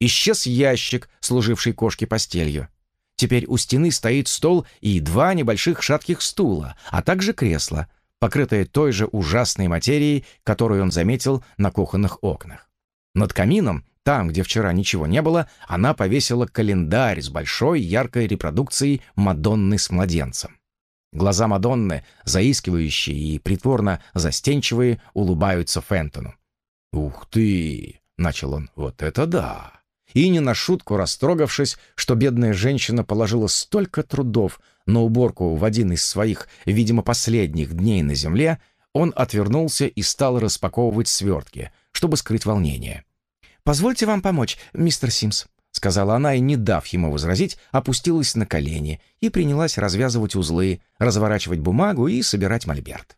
Исчез ящик, служивший кошке постелью. Теперь у стены стоит стол и два небольших шатких стула, а также кресло, покрытое той же ужасной материей, которую он заметил на кухонных окнах. Над камином, там, где вчера ничего не было, она повесила календарь с большой яркой репродукцией Мадонны с младенцем. Глаза Мадонны, заискивающие и притворно застенчивые, улыбаются Фентону. «Ух ты!» — начал он. «Вот это да!» И не на шутку растрогавшись, что бедная женщина положила столько трудов на уборку в один из своих, видимо, последних дней на земле, он отвернулся и стал распаковывать свертки, чтобы скрыть волнение. «Позвольте вам помочь, мистер Симс», — сказала она и, не дав ему возразить, опустилась на колени и принялась развязывать узлы, разворачивать бумагу и собирать мольберт.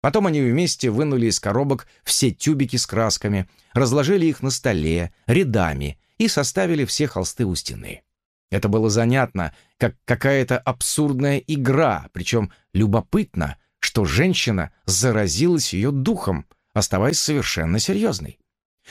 Потом они вместе вынули из коробок все тюбики с красками, разложили их на столе, рядами и составили все холсты у стены. Это было занятно, как какая-то абсурдная игра, причем любопытно, что женщина заразилась ее духом, оставаясь совершенно серьезной.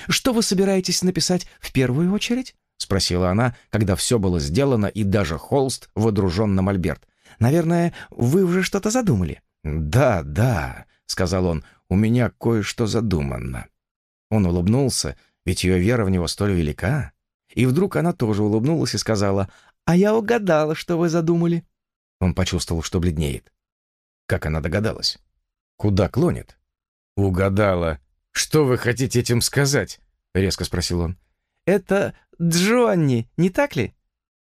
«Что вы собираетесь написать в первую очередь?» — спросила она, когда все было сделано и даже холст водружен на мольберт. «Наверное, вы уже что-то задумали?» «Да, да», — сказал он, — «у меня кое-что задумано». Он улыбнулся, ведь ее вера в него столь велика. И вдруг она тоже улыбнулась и сказала, «А я угадала, что вы задумали». Он почувствовал, что бледнеет. Как она догадалась? Куда клонит? «Угадала. Что вы хотите этим сказать?» — резко спросил он. «Это Джонни, не так ли?»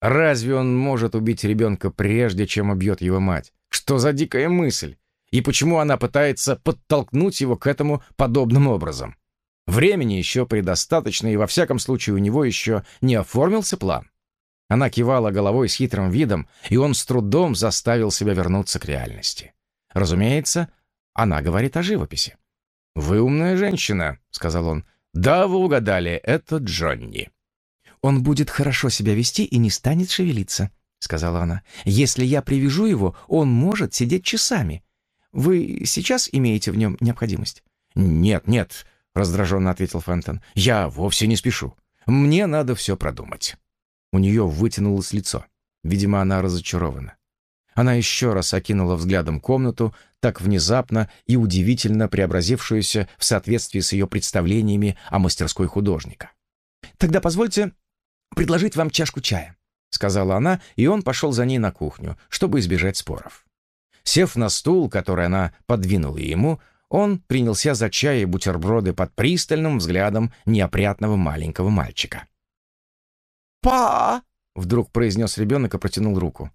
Разве он может убить ребенка прежде, чем убьет его мать? Что за дикая мысль? И почему она пытается подтолкнуть его к этому подобным образом? Времени еще предостаточно, и во всяком случае у него еще не оформился план. Она кивала головой с хитрым видом, и он с трудом заставил себя вернуться к реальности. Разумеется, она говорит о живописи. «Вы умная женщина», — сказал он. «Да, вы угадали, это Джонни». «Он будет хорошо себя вести и не станет шевелиться», — сказала она. «Если я привяжу его, он может сидеть часами. Вы сейчас имеете в нем необходимость?» «Нет, нет», — раздраженно ответил Фентон. «Я вовсе не спешу. Мне надо все продумать». У нее вытянулось лицо. Видимо, она разочарована. Она еще раз окинула взглядом комнату, так внезапно и удивительно преобразившуюся в соответствии с ее представлениями о мастерской художника. «Тогда позвольте предложить вам чашку чая», — сказала она, и он пошел за ней на кухню, чтобы избежать споров. Сев на стул, который она подвинула ему, он принялся за чай и бутерброды под пристальным взглядом неопрятного маленького мальчика. «Па!» — вдруг произнес ребенок и протянул руку.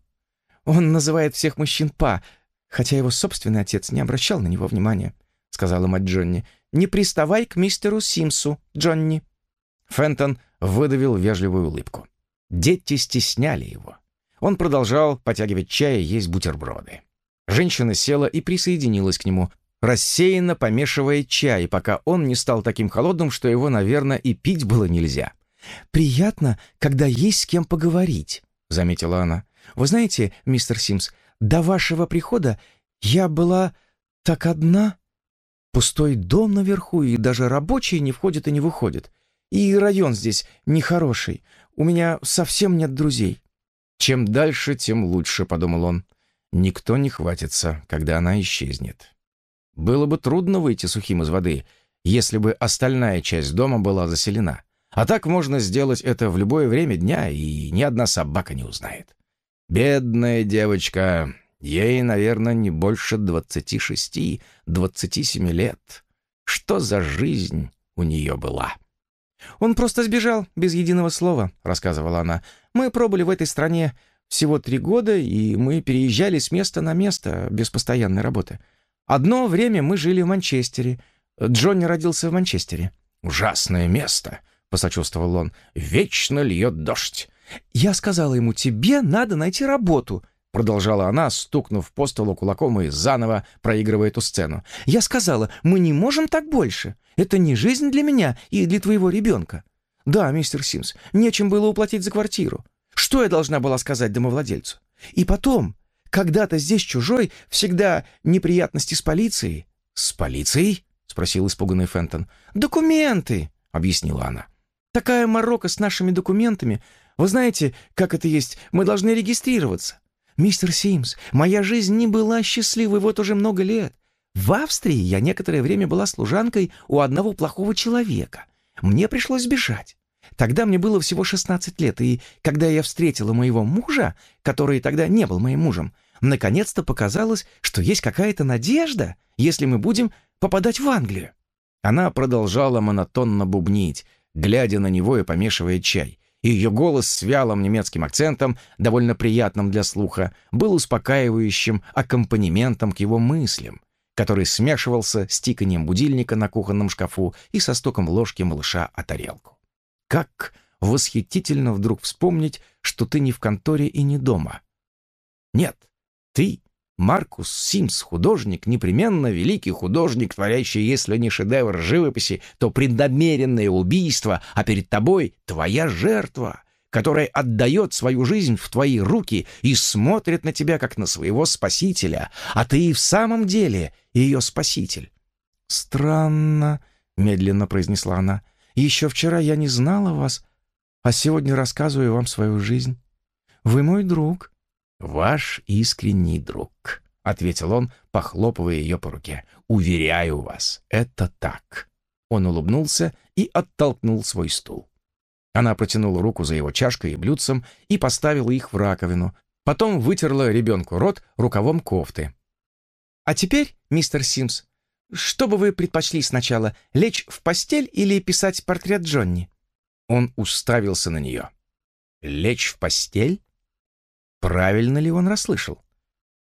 «Он называет всех мужчин «па», хотя его собственный отец не обращал на него внимания», — сказала мать Джонни. «Не приставай к мистеру Симсу, Джонни». Фентон выдавил вежливую улыбку. Дети стесняли его. Он продолжал потягивать чай и есть бутерброды. Женщина села и присоединилась к нему, рассеянно помешивая чай, пока он не стал таким холодным, что его, наверное, и пить было нельзя. «Приятно, когда есть с кем поговорить», — заметила она. «Вы знаете, мистер Симс, до вашего прихода я была так одна. Пустой дом наверху, и даже рабочие не входят и не выходят. И район здесь нехороший. У меня совсем нет друзей». «Чем дальше, тем лучше», — подумал он. «Никто не хватится, когда она исчезнет». Было бы трудно выйти сухим из воды, если бы остальная часть дома была заселена. А так можно сделать это в любое время дня, и ни одна собака не узнает. Бедная девочка, ей, наверное, не больше двадцати шести, двадцати семи лет. Что за жизнь у нее была? «Он просто сбежал, без единого слова», — рассказывала она. «Мы пробыли в этой стране всего три года, и мы переезжали с места на место без постоянной работы. Одно время мы жили в Манчестере. Джонни родился в Манчестере». «Ужасное место», — посочувствовал он. «Вечно льет дождь». «Я сказала ему, тебе надо найти работу», — продолжала она, стукнув по столу кулаком и заново проигрывая эту сцену. «Я сказала, мы не можем так больше. Это не жизнь для меня и для твоего ребенка. Да, мистер Симс, нечем было уплатить за квартиру. Что я должна была сказать домовладельцу? И потом, когда-то здесь чужой, всегда неприятности с полицией». «С полицией?» — спросил испуганный Фентон. «Документы», — объяснила она. Такая морока с нашими документами. Вы знаете, как это есть, мы должны регистрироваться. Мистер Симс, моя жизнь не была счастливой вот уже много лет. В Австрии я некоторое время была служанкой у одного плохого человека. Мне пришлось бежать. Тогда мне было всего 16 лет, и когда я встретила моего мужа, который тогда не был моим мужем, наконец-то показалось, что есть какая-то надежда, если мы будем попадать в Англию. Она продолжала монотонно бубнить, глядя на него и помешивая чай. И ее голос с вялым немецким акцентом, довольно приятным для слуха, был успокаивающим аккомпанементом к его мыслям, который смешивался с тиканием будильника на кухонном шкафу и со стуком ложки малыша о тарелку. Как восхитительно вдруг вспомнить, что ты не в конторе и не дома. Нет, ты Маркус Симс, художник, непременно великий художник, творящий, если не шедевр живописи, то преднамеренное убийство, а перед тобой твоя жертва, которая отдает свою жизнь в твои руки и смотрит на тебя, как на своего спасителя, а ты и в самом деле ее спаситель. «Странно», — медленно произнесла она, — «еще вчера я не знала вас, а сегодня рассказываю вам свою жизнь. Вы мой друг». «Ваш искренний друг», — ответил он, похлопывая ее по руке. «Уверяю вас, это так». Он улыбнулся и оттолкнул свой стул. Она протянула руку за его чашкой и блюдцем и поставила их в раковину. Потом вытерла ребенку рот рукавом кофты. «А теперь, мистер Симс, что бы вы предпочли сначала, лечь в постель или писать портрет Джонни?» Он уставился на нее. «Лечь в постель?» Правильно ли он расслышал?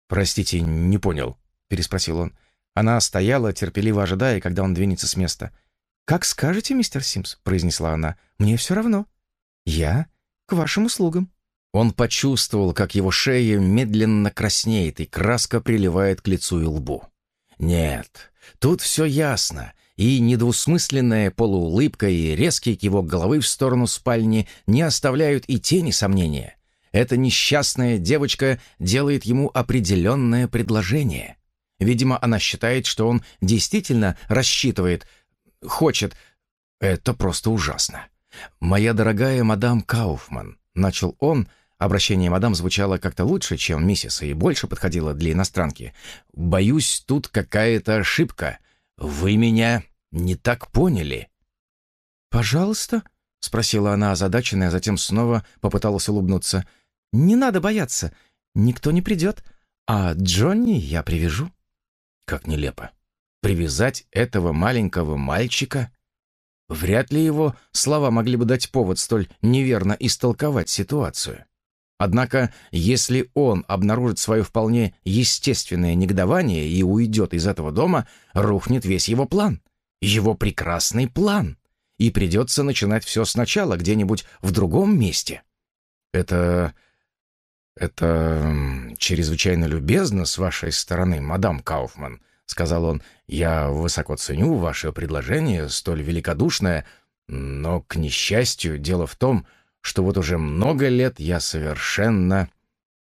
«Простите, не понял», — переспросил он. Она стояла, терпеливо ожидая, когда он двинется с места. «Как скажете, мистер Симс», — произнесла она. «Мне все равно. Я к вашим услугам». Он почувствовал, как его шея медленно краснеет, и краска приливает к лицу и лбу. Нет, тут все ясно, и недвусмысленная полуулыбка и резкий кивок головы в сторону спальни не оставляют и тени сомнения. Эта несчастная девочка делает ему определенное предложение. Видимо, она считает, что он действительно рассчитывает, хочет. Это просто ужасно. «Моя дорогая мадам Кауфман», — начал он, — Обращение мадам звучало как-то лучше, чем миссис, и больше подходило для иностранки. «Боюсь, тут какая-то ошибка. Вы меня не так поняли». «Пожалуйста?» — спросила она озадаченная, а затем снова попыталась улыбнуться. «Не надо бояться. Никто не придет. А Джонни я привяжу». Как нелепо. Привязать этого маленького мальчика? Вряд ли его слова могли бы дать повод столь неверно истолковать ситуацию. Однако, если он обнаружит свое вполне естественное негодование и уйдет из этого дома, рухнет весь его план. Его прекрасный план. И придется начинать все сначала, где-нибудь в другом месте. Это... это... чрезвычайно любезно с вашей стороны, мадам Кауфман, — сказал он. «Я высоко ценю ваше предложение, столь великодушное, но, к несчастью, дело в том, что вот уже много лет я совершенно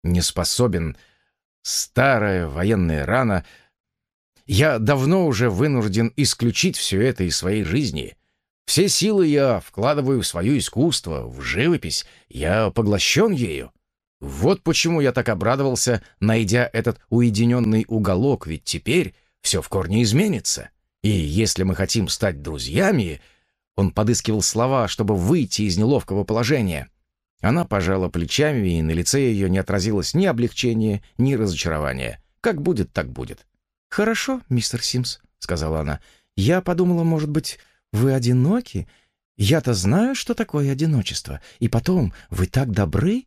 не способен. Старая военная рана. Я давно уже вынужден исключить все это из своей жизни. Все силы я вкладываю в свое искусство, в живопись. Я поглощен ею. Вот почему я так обрадовался, найдя этот уединенный уголок, ведь теперь все в корне изменится. И если мы хотим стать друзьями, он подыскивал слова, чтобы выйти из неловкого положения. Она пожала плечами, и на лице ее не отразилось ни облегчения, ни разочарования. Как будет, так будет. «Хорошо, мистер Симс», — сказала она. «Я подумала, может быть, вы одиноки? Я-то знаю, что такое одиночество. И потом, вы так добры.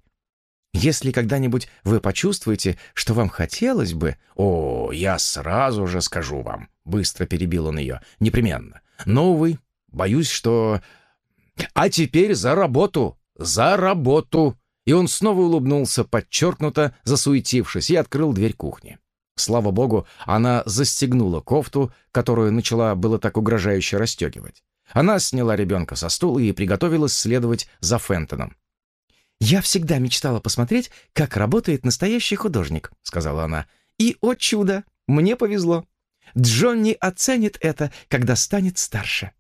Если когда-нибудь вы почувствуете, что вам хотелось бы...» «О, я сразу же скажу вам», — быстро перебил он ее. «Непременно. Но, увы, Боюсь, что... А теперь за работу! За работу!» И он снова улыбнулся, подчеркнуто засуетившись, и открыл дверь кухни. Слава богу, она застегнула кофту, которую начала было так угрожающе расстегивать. Она сняла ребенка со стула и приготовилась следовать за Фентоном. «Я всегда мечтала посмотреть, как работает настоящий художник», — сказала она. «И, о чудо, мне повезло. Джонни оценит это, когда станет старше».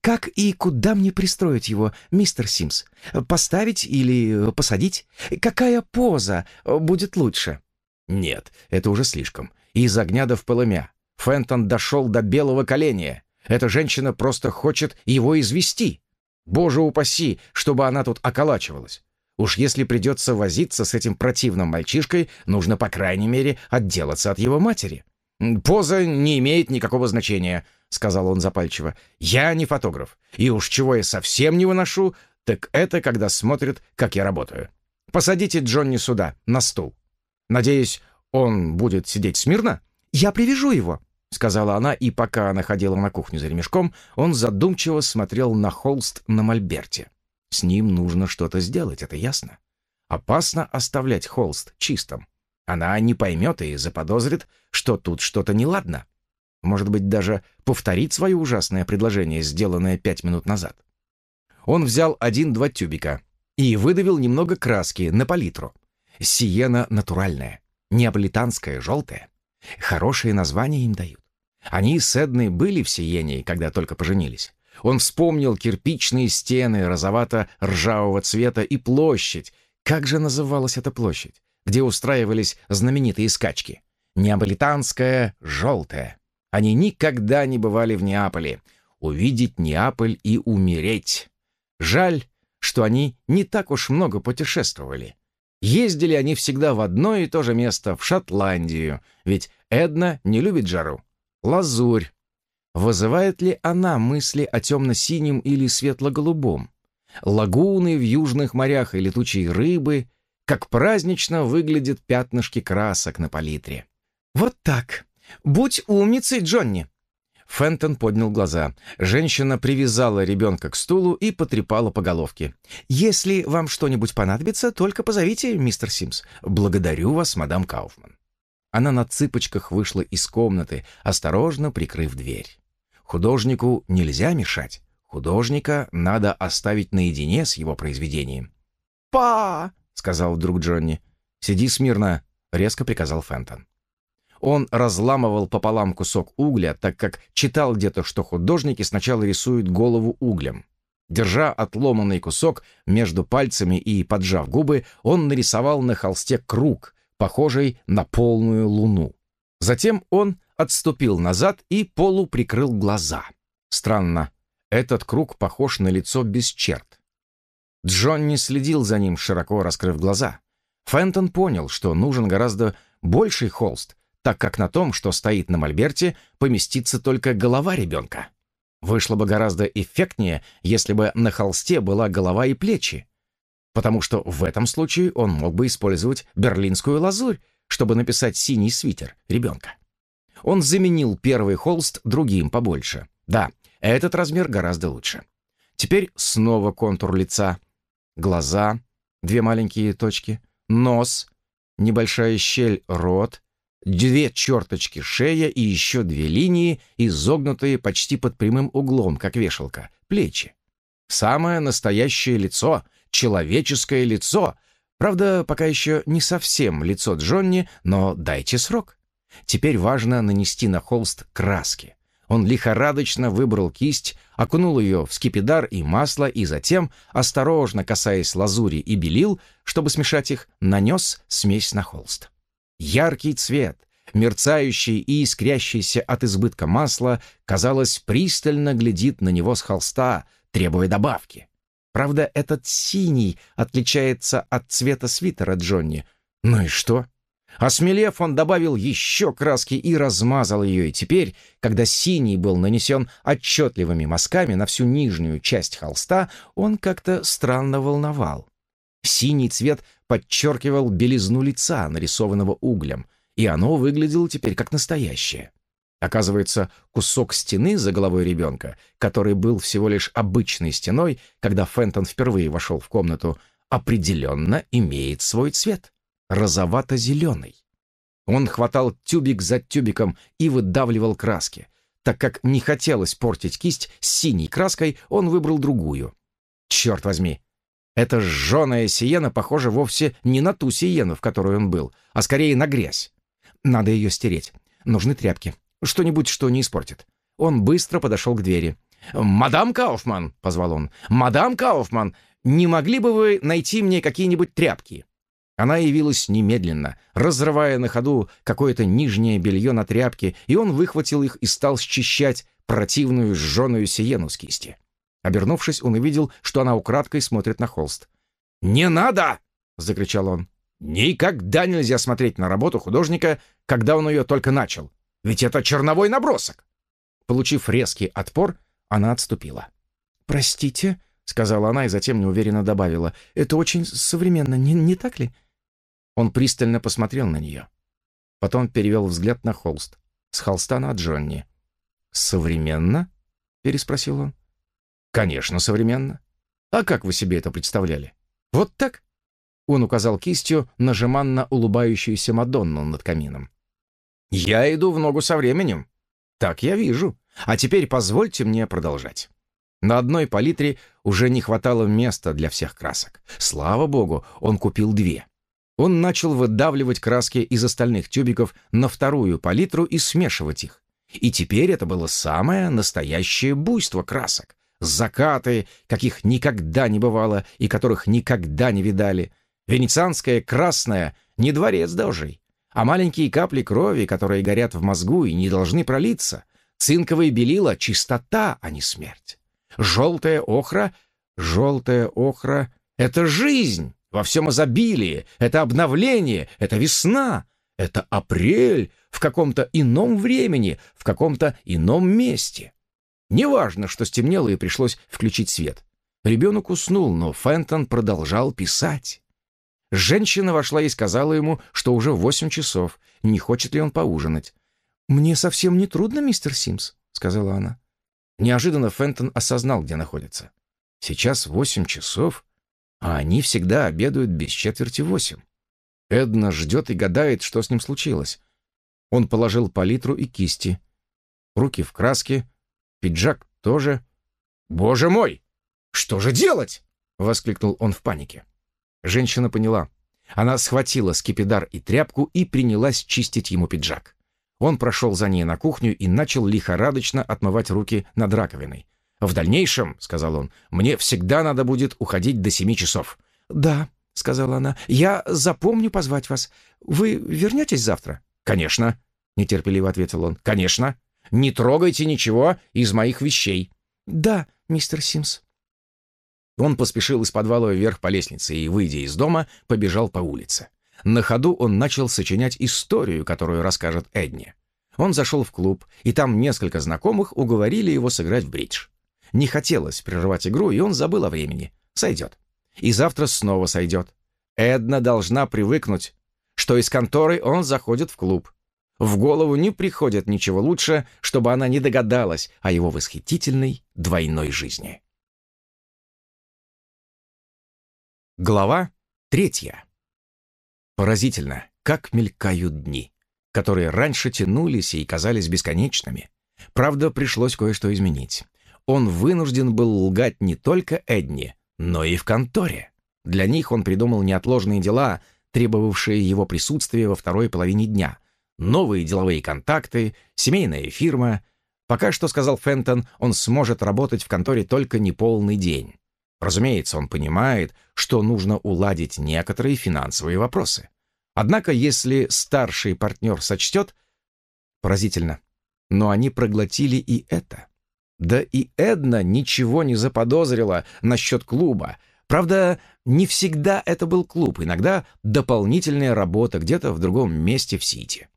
Как и куда мне пристроить его, мистер Симс? Поставить или посадить? Какая поза будет лучше? Нет, это уже слишком. Из огня до в полымя. Фентон дошел до белого коленя. Эта женщина просто хочет его извести. Боже упаси, чтобы она тут околачивалась. Уж если придется возиться с этим противным мальчишкой, нужно, по крайней мере, отделаться от его матери. Поза не имеет никакого значения. — сказал он запальчиво. «Я не фотограф, и уж чего я совсем не выношу, так это когда смотрят, как я работаю. Посадите Джонни сюда, на стул. Надеюсь, он будет сидеть смирно?» «Я привяжу его», — сказала она, и пока она ходила на кухню за ремешком, он задумчиво смотрел на холст на мольберте. С ним нужно что-то сделать, это ясно. Опасно оставлять холст чистым. Она не поймет и заподозрит, что тут что-то неладно. Может быть, даже повторить свое ужасное предложение, сделанное пять минут назад. Он взял один-два тюбика и выдавил немного краски на палитру. Сиена натуральная, неаполитанская, желтая. Хорошие названия им дают. Они с Эдной были в Сиене, когда только поженились. Он вспомнил кирпичные стены розовато-ржавого цвета и площадь. Как же называлась эта площадь, где устраивались знаменитые скачки? Неаполитанская желтая. Они никогда не бывали в Неаполе. Увидеть Неаполь и умереть. Жаль, что они не так уж много путешествовали. Ездили они всегда в одно и то же место, в Шотландию, ведь Эдна не любит жару. Лазурь. Вызывает ли она мысли о темно-синем или светло-голубом? Лагуны в южных морях и летучие рыбы, как празднично выглядят пятнышки красок на палитре. «Вот так», «Будь умницей, Джонни!» Фентон поднял глаза. Женщина привязала ребенка к стулу и потрепала по головке. «Если вам что-нибудь понадобится, только позовите, мистер Симс. Благодарю вас, мадам Кауфман». Она на цыпочках вышла из комнаты, осторожно прикрыв дверь. Художнику нельзя мешать. Художника надо оставить наедине с его произведением. «Па!» — сказал вдруг Джонни. «Сиди смирно», — резко приказал Фентон. Он разламывал пополам кусок угля, так как читал где-то, что художники сначала рисуют голову углем. Держа отломанный кусок между пальцами и поджав губы, он нарисовал на холсте круг, похожий на полную луну. Затем он отступил назад и полуприкрыл глаза. Странно, этот круг похож на лицо без черт. Джон не следил за ним, широко раскрыв глаза. Фентон понял, что нужен гораздо больший холст, так как на том, что стоит на мольберте, поместится только голова ребенка. Вышло бы гораздо эффектнее, если бы на холсте была голова и плечи, потому что в этом случае он мог бы использовать берлинскую лазурь, чтобы написать синий свитер ребенка. Он заменил первый холст другим побольше. Да, этот размер гораздо лучше. Теперь снова контур лица, глаза, две маленькие точки, нос, небольшая щель рот, две черточки шея и еще две линии, изогнутые почти под прямым углом, как вешалка, плечи. Самое настоящее лицо, человеческое лицо. Правда, пока еще не совсем лицо Джонни, но дайте срок. Теперь важно нанести на холст краски. Он лихорадочно выбрал кисть, окунул ее в скипидар и масло и затем, осторожно касаясь лазури и белил, чтобы смешать их, нанес смесь на холст. Яркий цвет, мерцающий и искрящийся от избытка масла, казалось, пристально глядит на него с холста, требуя добавки. Правда, этот синий отличается от цвета свитера Джонни. Ну и что? Осмелев, он добавил еще краски и размазал ее, и теперь, когда синий был нанесен отчетливыми мазками на всю нижнюю часть холста, он как-то странно волновал. Синий цвет подчеркивал белизну лица, нарисованного углем, и оно выглядело теперь как настоящее. Оказывается, кусок стены за головой ребенка, который был всего лишь обычной стеной, когда Фентон впервые вошел в комнату, определенно имеет свой цвет — розовато-зеленый. Он хватал тюбик за тюбиком и выдавливал краски. Так как не хотелось портить кисть с синей краской, он выбрал другую. Черт возьми, эта жженая сиена похожа вовсе не на ту сиену, в которой он был, а скорее на грязь. Надо ее стереть. Нужны тряпки. Что-нибудь, что не испортит. Он быстро подошел к двери. «Мадам Кауфман!» — позвал он. «Мадам Кауфман, не могли бы вы найти мне какие-нибудь тряпки?» Она явилась немедленно, разрывая на ходу какое-то нижнее белье на тряпке, и он выхватил их и стал счищать противную сжженную сиену с кисти. Обернувшись, он увидел, что она украдкой смотрит на холст. «Не надо!» — закричал он. «Никогда нельзя смотреть на работу художника, когда он ее только начал. Ведь это черновой набросок!» Получив резкий отпор, она отступила. «Простите», — сказала она и затем неуверенно добавила, «это очень современно, не, не так ли?» Он пристально посмотрел на нее. Потом перевел взгляд на холст. С холста на Джонни. «Современно?» — переспросил он. Конечно, современно. А как вы себе это представляли? Вот так? Он указал кистью на жеманно улыбающуюся Мадонну над камином. Я иду в ногу со временем. Так я вижу. А теперь позвольте мне продолжать. На одной палитре уже не хватало места для всех красок. Слава богу, он купил две. Он начал выдавливать краски из остальных тюбиков на вторую палитру и смешивать их. И теперь это было самое настоящее буйство красок закаты, каких никогда не бывало и которых никогда не видали. Венецианская красная — не дворец Божий, а маленькие капли крови, которые горят в мозгу и не должны пролиться. Цинковые белила — чистота, а не смерть. Желтая охра — желтая охра — это жизнь во всем изобилии, это обновление, это весна, это апрель в каком-то ином времени, в каком-то ином месте. Неважно, что стемнело и пришлось включить свет. Ребенок уснул, но Фентон продолжал писать. Женщина вошла и сказала ему, что уже восемь часов, не хочет ли он поужинать. «Мне совсем не трудно, мистер Симс», — сказала она. Неожиданно Фентон осознал, где находится. Сейчас восемь часов, а они всегда обедают без четверти восемь. Эдна ждет и гадает, что с ним случилось. Он положил палитру и кисти. Руки в краске, пиджак тоже. «Боже мой! Что же делать?» — воскликнул он в панике. Женщина поняла. Она схватила скипидар и тряпку и принялась чистить ему пиджак. Он прошел за ней на кухню и начал лихорадочно отмывать руки над раковиной. «В дальнейшем, — сказал он, — мне всегда надо будет уходить до семи часов». «Да», — сказала она, — «я запомню позвать вас. Вы вернетесь завтра?» «Конечно», — нетерпеливо ответил он. «Конечно. Не трогайте ничего из моих вещей». «Да, мистер Симс». Он поспешил из подвала вверх по лестнице и, выйдя из дома, побежал по улице. На ходу он начал сочинять историю, которую расскажет Эдни. Он зашел в клуб, и там несколько знакомых уговорили его сыграть в бридж. Не хотелось прерывать игру, и он забыл о времени. Сойдет. И завтра снова сойдет. Эдна должна привыкнуть, что из конторы он заходит в клуб. В голову не приходит ничего лучше, чтобы она не догадалась о его восхитительной двойной жизни. Глава третья. Поразительно, как мелькают дни, которые раньше тянулись и казались бесконечными. Правда, пришлось кое-что изменить. Он вынужден был лгать не только Эдни, но и в конторе. Для них он придумал неотложные дела, требовавшие его присутствия во второй половине дня. Новые деловые контакты, семейная фирма. Пока что, сказал Фентон, он сможет работать в конторе только неполный день. Разумеется, он понимает, что нужно уладить некоторые финансовые вопросы. Однако, если старший партнер сочтет... Поразительно. Но они проглотили и это. Да и Эдна ничего не заподозрила насчет клуба. Правда, не всегда это был клуб, иногда дополнительная работа где-то в другом месте в Сити.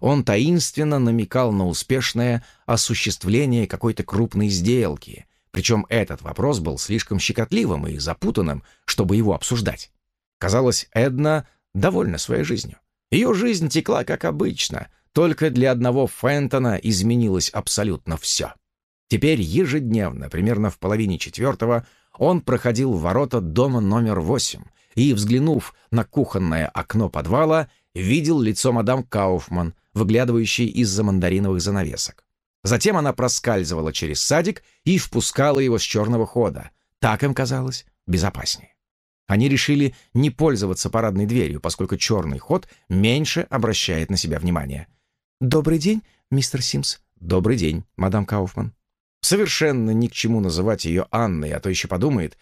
Он таинственно намекал на успешное осуществление какой-то крупной сделки, причем этот вопрос был слишком щекотливым и запутанным, чтобы его обсуждать. Казалось, Эдна довольна своей жизнью. Ее жизнь текла как обычно, только для одного Фентона изменилось абсолютно все. Теперь ежедневно, примерно в половине четвертого, он проходил ворота дома номер восемь и, взглянув на кухонное окно подвала, видел лицо мадам Кауфман, выглядывающей из-за мандариновых занавесок. Затем она проскальзывала через садик и впускала его с черного хода. Так им казалось безопаснее. Они решили не пользоваться парадной дверью, поскольку черный ход меньше обращает на себя внимание. «Добрый день, мистер Симс». «Добрый день, мадам Кауфман». Совершенно ни к чему называть ее Анной, а то еще подумает,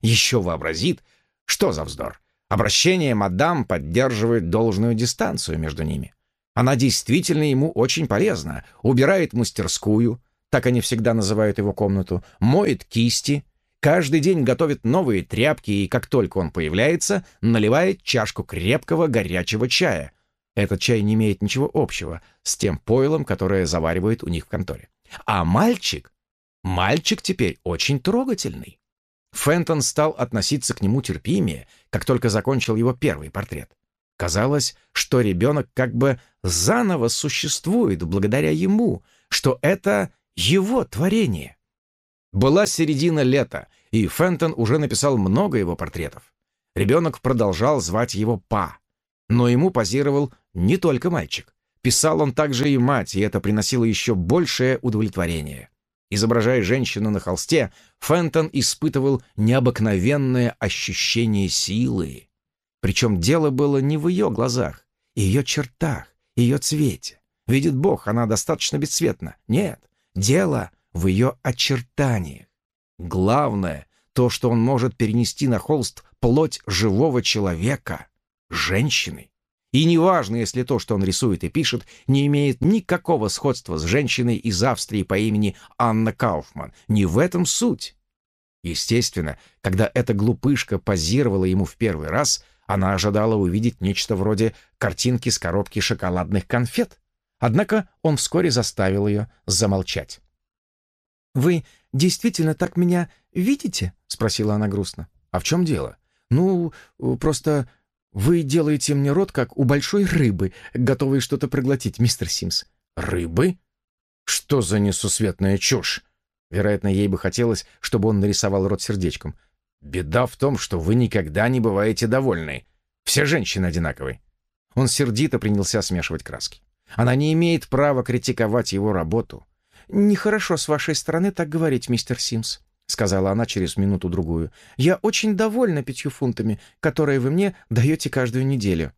еще вообразит. Что за вздор? Обращение мадам поддерживает должную дистанцию между ними. Она действительно ему очень полезна. Убирает мастерскую, так они всегда называют его комнату, моет кисти, каждый день готовит новые тряпки и, как только он появляется, наливает чашку крепкого горячего чая. Этот чай не имеет ничего общего с тем пойлом, которое заваривает у них в конторе. А мальчик, мальчик теперь очень трогательный. Фентон стал относиться к нему терпимее, как только закончил его первый портрет. Казалось, что ребенок как бы заново существует благодаря ему, что это его творение. Была середина лета, и Фентон уже написал много его портретов. Ребенок продолжал звать его Па, но ему позировал не только мальчик. Писал он также и мать, и это приносило еще большее удовлетворение. Изображая женщину на холсте, Фентон испытывал необыкновенное ощущение силы. Причем дело было не в ее глазах, ее чертах, ее цвете. Видит Бог, она достаточно бесцветна. Нет, дело в ее очертаниях. Главное — то, что он может перенести на холст плоть живого человека, женщины. И неважно, если то, что он рисует и пишет, не имеет никакого сходства с женщиной из Австрии по имени Анна Кауфман. Не в этом суть. Естественно, когда эта глупышка позировала ему в первый раз, она ожидала увидеть нечто вроде картинки с коробки шоколадных конфет. Однако он вскоре заставил ее замолчать. «Вы действительно так меня видите?» — спросила она грустно. «А в чем дело?» «Ну, просто вы делаете мне рот, как у большой рыбы, готовой что-то проглотить, мистер Симс». «Рыбы?» Что за несусветная чушь? Вероятно, ей бы хотелось, чтобы он нарисовал рот сердечком. Беда в том, что вы никогда не бываете довольны. Все женщины одинаковы. Он сердито принялся смешивать краски. Она не имеет права критиковать его работу. «Нехорошо с вашей стороны так говорить, мистер Симс», — сказала она через минуту-другую. «Я очень довольна пятью фунтами, которые вы мне даете каждую неделю».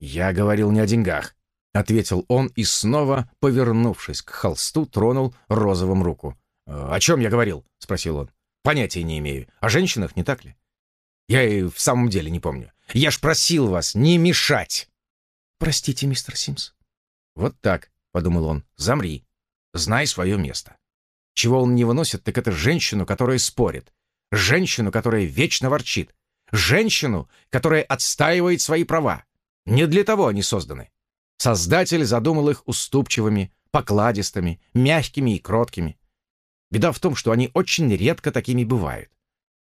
«Я говорил не о деньгах», — ответил он и снова, повернувшись к холсту, тронул розовым руку. «О чем я говорил?» — спросил он. «Понятия не имею. О женщинах, не так ли?» «Я и в самом деле не помню. Я ж просил вас не мешать!» «Простите, мистер Симс». «Вот так», — подумал он, — «замри. Знай свое место». Чего он не выносит, так это женщину, которая спорит. Женщину, которая вечно ворчит. Женщину, которая отстаивает свои права. Не для того они созданы. Создатель задумал их уступчивыми, покладистыми, мягкими и кроткими. Беда в том, что они очень редко такими бывают.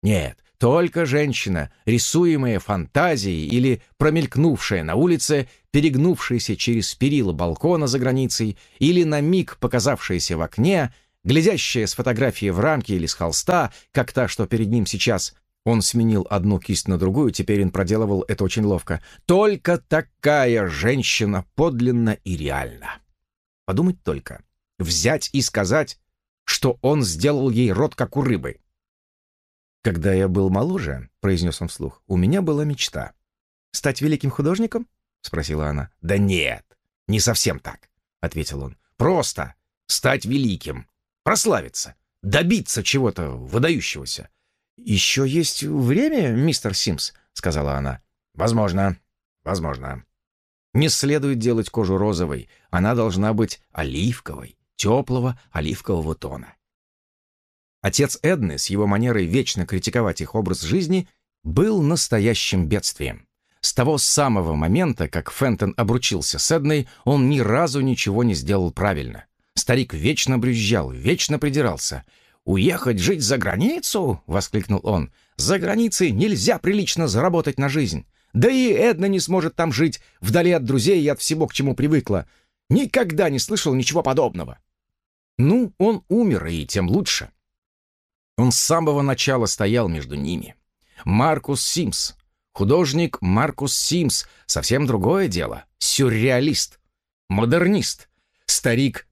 Нет, только женщина, рисуемая фантазией или промелькнувшая на улице, перегнувшаяся через перила балкона за границей или на миг показавшаяся в окне, глядящая с фотографии в рамке или с холста, как та, что перед ним сейчас, он сменил одну кисть на другую, теперь он проделывал это очень ловко. Только такая женщина подлинна и реальна. Подумать только. Взять и сказать, что он сделал ей рот, как у рыбы. «Когда я был моложе», — произнес он вслух, — «у меня была мечта». «Стать великим художником?» — спросила она. «Да нет, не совсем так», — ответил он. «Просто стать великим, прославиться, добиться чего-то выдающегося». «Еще есть время, мистер Симс», — сказала она. «Возможно, возможно. Не следует делать кожу розовой, она должна быть оливковой теплого оливкового тона. Отец Эдны с его манерой вечно критиковать их образ жизни был настоящим бедствием. С того самого момента, как Фентон обручился с Эдной, он ни разу ничего не сделал правильно. Старик вечно брюзжал, вечно придирался. «Уехать жить за границу?» — воскликнул он. «За границей нельзя прилично заработать на жизнь. Да и Эдна не сможет там жить, вдали от друзей и от всего, к чему привыкла. Никогда не слышал ничего подобного». Ну, он умер, и тем лучше. Он с самого начала стоял между ними. Маркус Симс, художник Маркус Симс, совсем другое дело. Сюрреалист, модернист, старик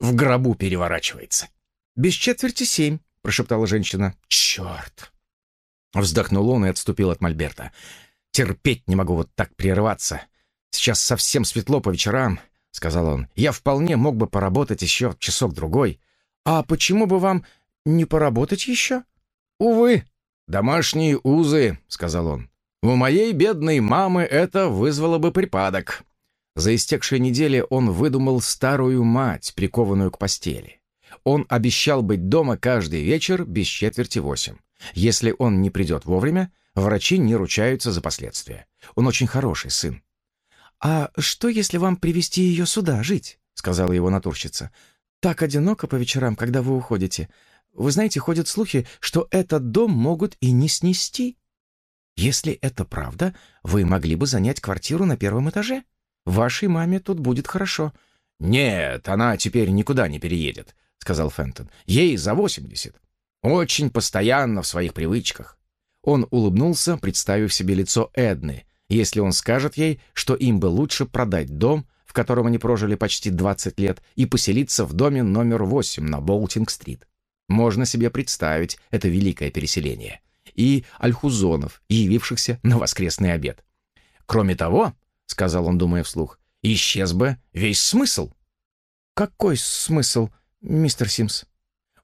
в гробу переворачивается. «Без четверти семь», — прошептала женщина. «Черт!» Вздохнул он и отступил от Мольберта. «Терпеть не могу вот так прерываться. Сейчас совсем светло по вечерам. — сказал он. «Я вполне мог бы поработать еще часок-другой». «А почему бы вам не поработать еще?» «Увы, домашние узы», — сказал он. «У моей бедной мамы это вызвало бы припадок». За истекшие недели он выдумал старую мать, прикованную к постели. Он обещал быть дома каждый вечер без четверти восемь. Если он не придет вовремя, врачи не ручаются за последствия. Он очень хороший сын. «А что, если вам привести ее сюда жить?» — сказала его натурщица. «Так одиноко по вечерам, когда вы уходите. Вы знаете, ходят слухи, что этот дом могут и не снести. Если это правда, вы могли бы занять квартиру на первом этаже. Вашей маме тут будет хорошо». «Нет, она теперь никуда не переедет», — сказал Фентон. «Ей за восемьдесят. Очень постоянно в своих привычках». Он улыбнулся, представив себе лицо Эдны, если он скажет ей, что им бы лучше продать дом, в котором они прожили почти 20 лет, и поселиться в доме номер 8 на Болтинг-стрит. Можно себе представить это великое переселение. И альхузонов, явившихся на воскресный обед. Кроме того, — сказал он, думая вслух, — исчез бы весь смысл. «Какой смысл, мистер Симс?»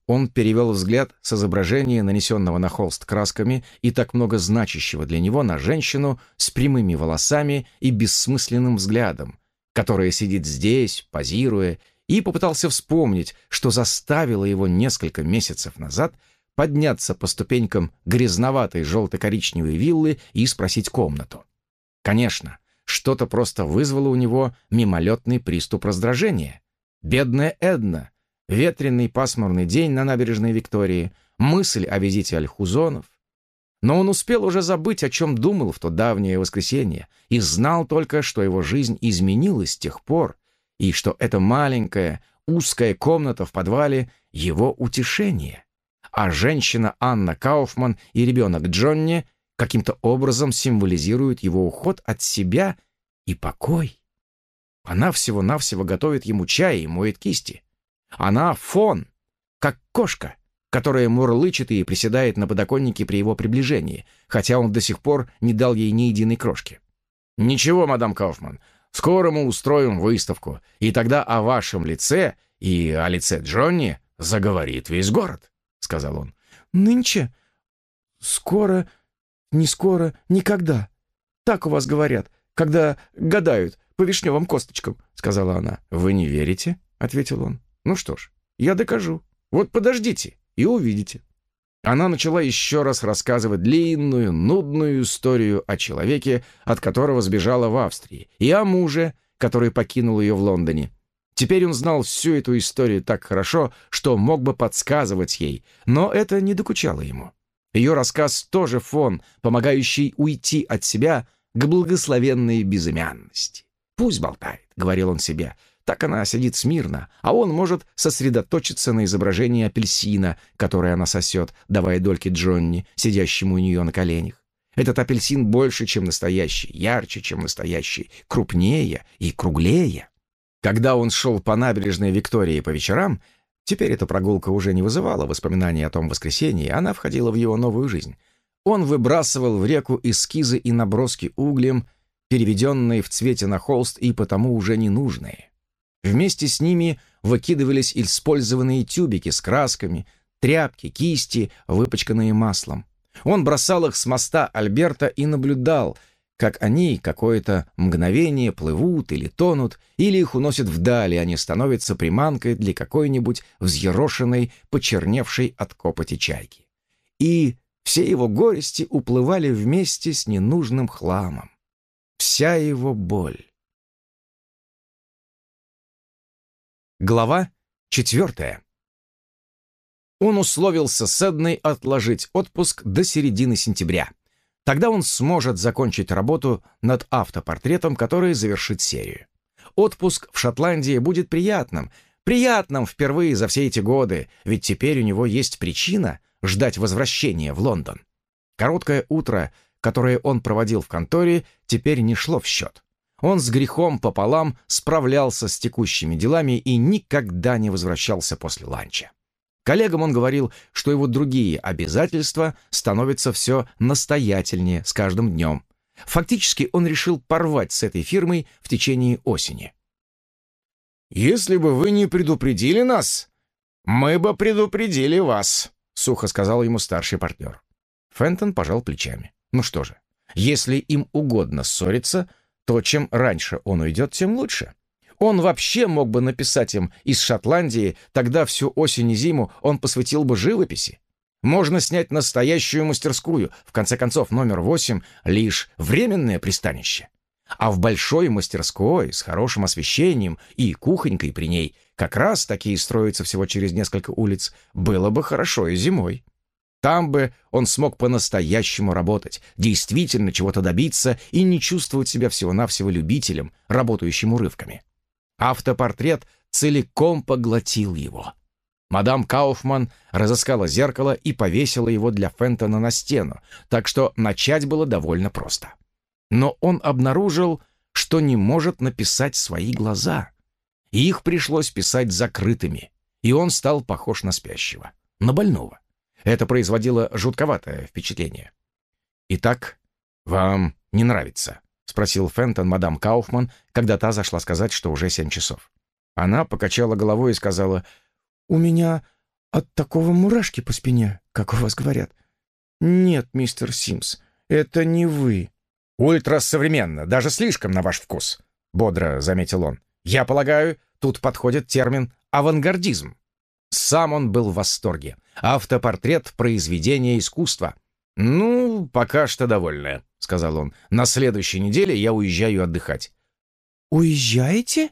Он перевел взгляд с изображения, нанесенного на холст красками и так много значащего для него на женщину с прямыми волосами и бессмысленным взглядом, которая сидит здесь, позируя, и попытался вспомнить, что заставило его несколько месяцев назад подняться по ступенькам грязноватой желто-коричневой виллы и спросить комнату. Конечно, что-то просто вызвало у него мимолетный приступ раздражения. Бедная Эдна, ветреный пасмурный день на набережной Виктории, мысль о визите Альхузонов. Но он успел уже забыть, о чем думал в то давнее воскресенье, и знал только, что его жизнь изменилась с тех пор, и что эта маленькая, узкая комната в подвале — его утешение. А женщина Анна Кауфман и ребенок Джонни каким-то образом символизируют его уход от себя и покой. Она всего-навсего готовит ему чай и моет кисти. Она фон, как кошка, которая мурлычет и приседает на подоконнике при его приближении, хотя он до сих пор не дал ей ни единой крошки. «Ничего, мадам Кауфман, скоро мы устроим выставку, и тогда о вашем лице и о лице Джонни заговорит весь город», — сказал он. «Нынче? Скоро? Не скоро? Никогда. Так у вас говорят, когда гадают по вишневым косточкам», — сказала она. «Вы не верите?» — ответил он. «Ну что ж, я докажу. Вот подождите и увидите». Она начала еще раз рассказывать длинную, нудную историю о человеке, от которого сбежала в Австрии, и о муже, который покинул ее в Лондоне. Теперь он знал всю эту историю так хорошо, что мог бы подсказывать ей, но это не докучало ему. Ее рассказ тоже фон, помогающий уйти от себя к благословенной безымянности. «Пусть болтает», — говорил он себе, — так она сидит смирно, а он может сосредоточиться на изображении апельсина, которое она сосет, давая дольки Джонни, сидящему у нее на коленях. Этот апельсин больше, чем настоящий, ярче, чем настоящий, крупнее и круглее. Когда он шел по набережной Виктории по вечерам, теперь эта прогулка уже не вызывала воспоминаний о том воскресенье, она входила в его новую жизнь. Он выбрасывал в реку эскизы и наброски углем, переведенные в цвете на холст и потому уже ненужные. Вместе с ними выкидывались использованные тюбики с красками, тряпки, кисти, выпачканные маслом. Он бросал их с моста Альберта и наблюдал, как они какое-то мгновение плывут или тонут, или их уносят вдали, они становятся приманкой для какой-нибудь взъерошенной, почерневшей от копоти чайки. И все его горести уплывали вместе с ненужным хламом. Вся его боль. Глава четвертая. Он условился с Эдной отложить отпуск до середины сентября. Тогда он сможет закончить работу над автопортретом, который завершит серию. Отпуск в Шотландии будет приятным, приятным впервые за все эти годы, ведь теперь у него есть причина ждать возвращения в Лондон. Короткое утро, которое он проводил в конторе, теперь не шло в счет. Он с грехом пополам справлялся с текущими делами и никогда не возвращался после ланча. Коллегам он говорил, что его другие обязательства становятся все настоятельнее с каждым днем. Фактически он решил порвать с этой фирмой в течение осени. «Если бы вы не предупредили нас, мы бы предупредили вас», — сухо сказал ему старший партнер. Фентон пожал плечами. «Ну что же, если им угодно ссориться, — то чем раньше он уйдет, тем лучше. Он вообще мог бы написать им из Шотландии, тогда всю осень и зиму он посвятил бы живописи. Можно снять настоящую мастерскую, в конце концов, номер восемь — лишь временное пристанище. А в большой мастерской с хорошим освещением и кухонькой при ней, как раз такие строятся всего через несколько улиц, было бы хорошо и зимой. Там бы он смог по-настоящему работать, действительно чего-то добиться и не чувствовать себя всего-навсего любителем, работающим урывками. Автопортрет целиком поглотил его. Мадам Кауфман разыскала зеркало и повесила его для Фентона на стену, так что начать было довольно просто. Но он обнаружил, что не может написать свои глаза. их пришлось писать закрытыми, и он стал похож на спящего, на больного. Это производило жутковатое впечатление. «Итак, вам не нравится?» — спросил Фентон мадам Кауфман, когда та зашла сказать, что уже семь часов. Она покачала головой и сказала, «У меня от такого мурашки по спине, как у вас говорят. Нет, мистер Симс, это не вы». «Ультрасовременно, даже слишком на ваш вкус», — бодро заметил он. «Я полагаю, тут подходит термин «авангардизм». Сам он был в восторге. Автопортрет — произведение искусства. «Ну, пока что довольная», — сказал он. «На следующей неделе я уезжаю отдыхать». «Уезжаете?»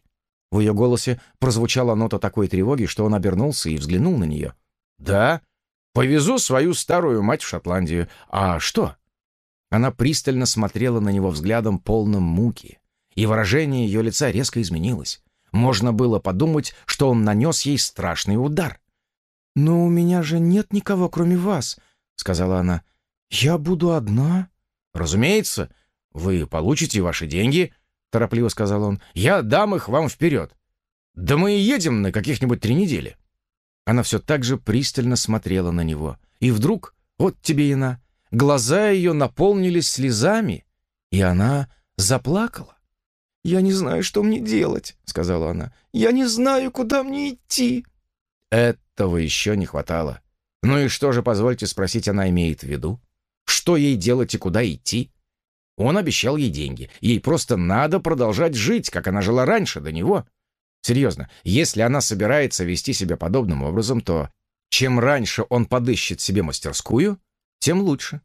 В ее голосе прозвучала нота такой тревоги, что он обернулся и взглянул на нее. «Да, повезу свою старую мать в Шотландию. А что?» Она пристально смотрела на него взглядом полным муки, и выражение ее лица резко изменилось. Можно было подумать, что он нанес ей страшный удар. «Но у меня же нет никого, кроме вас», — сказала она. «Я буду одна?» «Разумеется, вы получите ваши деньги», — торопливо сказал он. «Я дам их вам вперед. Да мы и едем на каких-нибудь три недели». Она все так же пристально смотрела на него. И вдруг, вот тебе и на, глаза ее наполнились слезами, и она заплакала. «Я не знаю, что мне делать», — сказала она. «Я не знаю, куда мне идти». Этого еще не хватало. Ну и что же, позвольте спросить, она имеет в виду? Что ей делать и куда идти? Он обещал ей деньги. Ей просто надо продолжать жить, как она жила раньше, до него. Серьезно, если она собирается вести себя подобным образом, то чем раньше он подыщет себе мастерскую, тем лучше.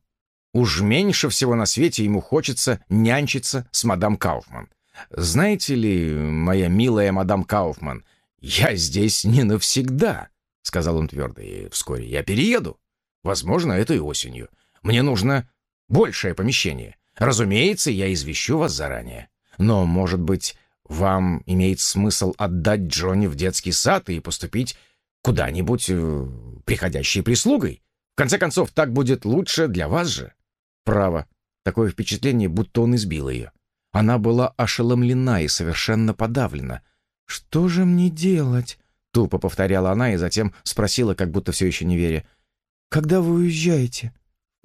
Уж меньше всего на свете ему хочется нянчиться с мадам Кауфман. Знаете ли, моя милая мадам Кауфман, я здесь не навсегда, сказал он твердо, и вскоре я перееду. Возможно, этой осенью. Мне нужно большее помещение. Разумеется, я извещу вас заранее. Но, может быть, вам имеет смысл отдать Джонни в детский сад и поступить куда-нибудь э, приходящей прислугой. В конце концов, так будет лучше для вас же. Право. Такое впечатление, будто он избил ее. Она была ошеломлена и совершенно подавлена. «Что же мне делать?» — тупо повторяла она и затем спросила, как будто все еще не веря. «Когда вы уезжаете?»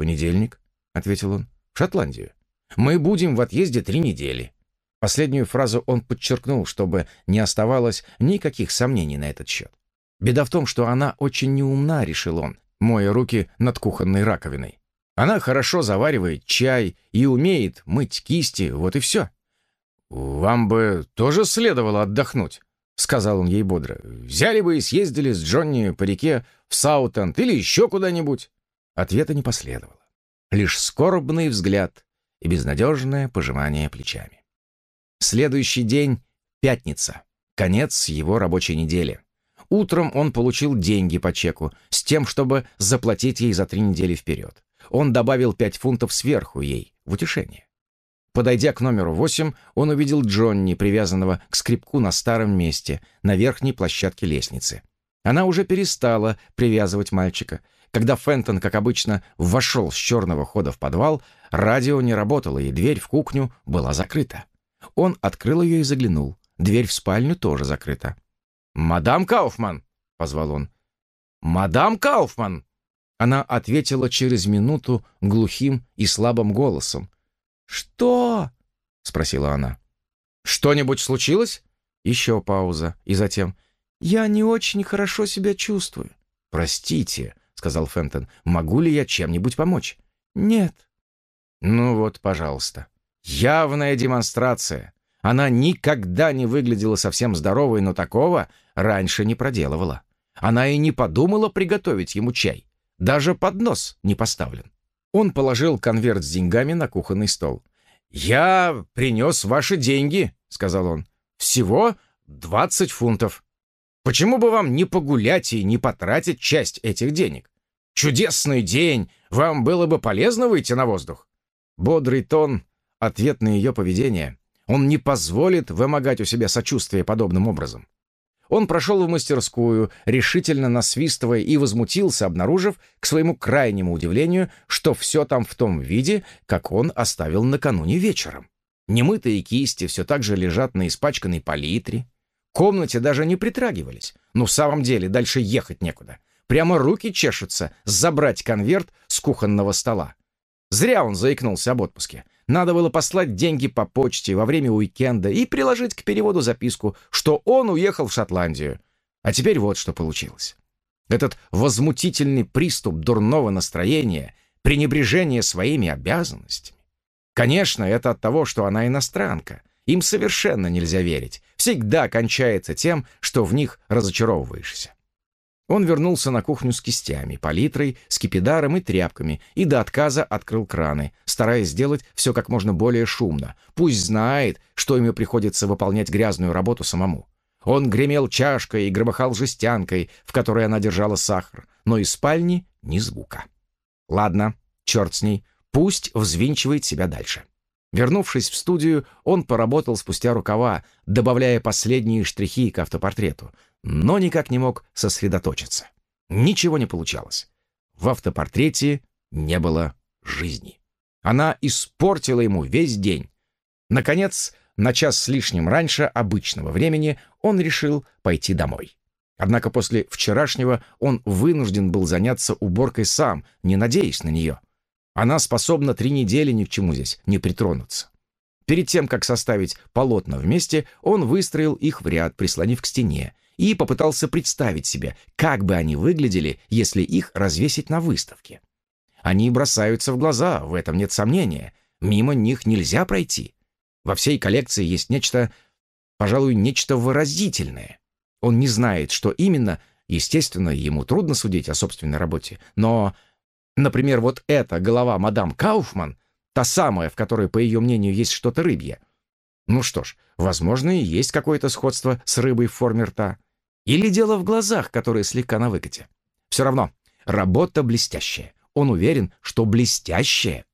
«В понедельник», — ответил он, — «в Шотландию. Мы будем в отъезде три недели». Последнюю фразу он подчеркнул, чтобы не оставалось никаких сомнений на этот счет. Беда в том, что она очень неумна, решил он, моя руки над кухонной раковиной. Она хорошо заваривает чай и умеет мыть кисти, вот и все. «Вам бы тоже следовало отдохнуть», — сказал он ей бодро. «Взяли бы и съездили с Джонни по реке в Саутенд или еще куда-нибудь». Ответа не последовало. Лишь скорбный взгляд и безнадежное пожимание плечами. Следующий день — пятница, конец его рабочей недели. Утром он получил деньги по чеку с тем, чтобы заплатить ей за три недели вперед. Он добавил пять фунтов сверху ей, в утешение. Подойдя к номеру восемь, он увидел Джонни, привязанного к скрипку на старом месте, на верхней площадке лестницы. Она уже перестала привязывать мальчика. Когда Фентон, как обычно, вошел с черного хода в подвал, радио не работало, и дверь в кухню была закрыта. Он открыл ее и заглянул. Дверь в спальню тоже закрыта. «Мадам Кауфман!» — позвал он. «Мадам Кауфман!» Она ответила через минуту глухим и слабым голосом. «Что?» — спросила она. «Что-нибудь случилось?» Еще пауза, и затем. «Я не очень хорошо себя чувствую». «Простите», — сказал Фентон, — «могу ли я чем-нибудь помочь?» «Нет». «Ну вот, пожалуйста». Явная демонстрация. Она никогда не выглядела совсем здоровой, но такого раньше не проделывала. Она и не подумала приготовить ему чай. Даже поднос не поставлен. Он положил конверт с деньгами на кухонный стол. «Я принес ваши деньги», — сказал он. «Всего двадцать фунтов. Почему бы вам не погулять и не потратить часть этих денег? Чудесный день! Вам было бы полезно выйти на воздух?» Бодрый тон ответ на ее поведение. Он не позволит вымогать у себя сочувствие подобным образом. Он прошел в мастерскую, решительно насвистывая, и возмутился, обнаружив, к своему крайнему удивлению, что все там в том виде, как он оставил накануне вечером. Немытые кисти все так же лежат на испачканной палитре. В комнате даже не притрагивались. Ну, в самом деле, дальше ехать некуда. Прямо руки чешутся забрать конверт с кухонного стола. Зря он заикнулся об отпуске. Надо было послать деньги по почте во время уикенда и приложить к переводу записку, что он уехал в Шотландию. А теперь вот что получилось. Этот возмутительный приступ дурного настроения, пренебрежение своими обязанностями. Конечно, это от того, что она иностранка. Им совершенно нельзя верить. Всегда кончается тем, что в них разочаровываешься. Он вернулся на кухню с кистями, палитрой, скипидаром и тряпками и до отказа открыл краны, стараясь сделать все как можно более шумно. Пусть знает, что ему приходится выполнять грязную работу самому. Он гремел чашкой и громыхал жестянкой, в которой она держала сахар, но из спальни ни звука. Ладно, черт с ней, пусть взвинчивает себя дальше. Вернувшись в студию, он поработал спустя рукава, добавляя последние штрихи к автопортрету, но никак не мог сосредоточиться. Ничего не получалось. В автопортрете не было жизни. Она испортила ему весь день. Наконец, на час с лишним раньше обычного времени он решил пойти домой. Однако после вчерашнего он вынужден был заняться уборкой сам, не надеясь на нее. Она способна три недели ни к чему здесь не притронуться. Перед тем, как составить полотна вместе, он выстроил их в ряд, прислонив к стене, и попытался представить себе, как бы они выглядели, если их развесить на выставке. Они бросаются в глаза, в этом нет сомнения. Мимо них нельзя пройти. Во всей коллекции есть нечто, пожалуй, нечто выразительное. Он не знает, что именно, естественно, ему трудно судить о собственной работе, но Например, вот эта голова мадам Кауфман, та самая, в которой, по ее мнению, есть что-то рыбье. Ну что ж, возможно, и есть какое-то сходство с рыбой в форме рта. Или дело в глазах, которые слегка на выкате. Все равно, работа блестящая. Он уверен, что блестящая.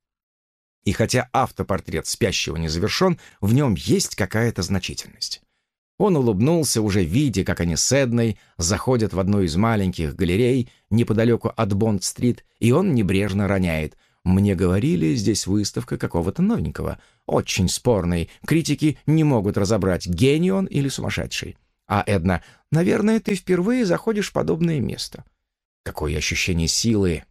И хотя автопортрет спящего не завершен, в нем есть какая-то значительность. Он улыбнулся, уже видя, как они с Эдной заходят в одну из маленьких галерей неподалеку от Бонд-стрит, и он небрежно роняет. «Мне говорили, здесь выставка какого-то новенького. Очень спорный. Критики не могут разобрать, гений он или сумасшедший». А Эдна, «Наверное, ты впервые заходишь в подобное место». Какое ощущение силы!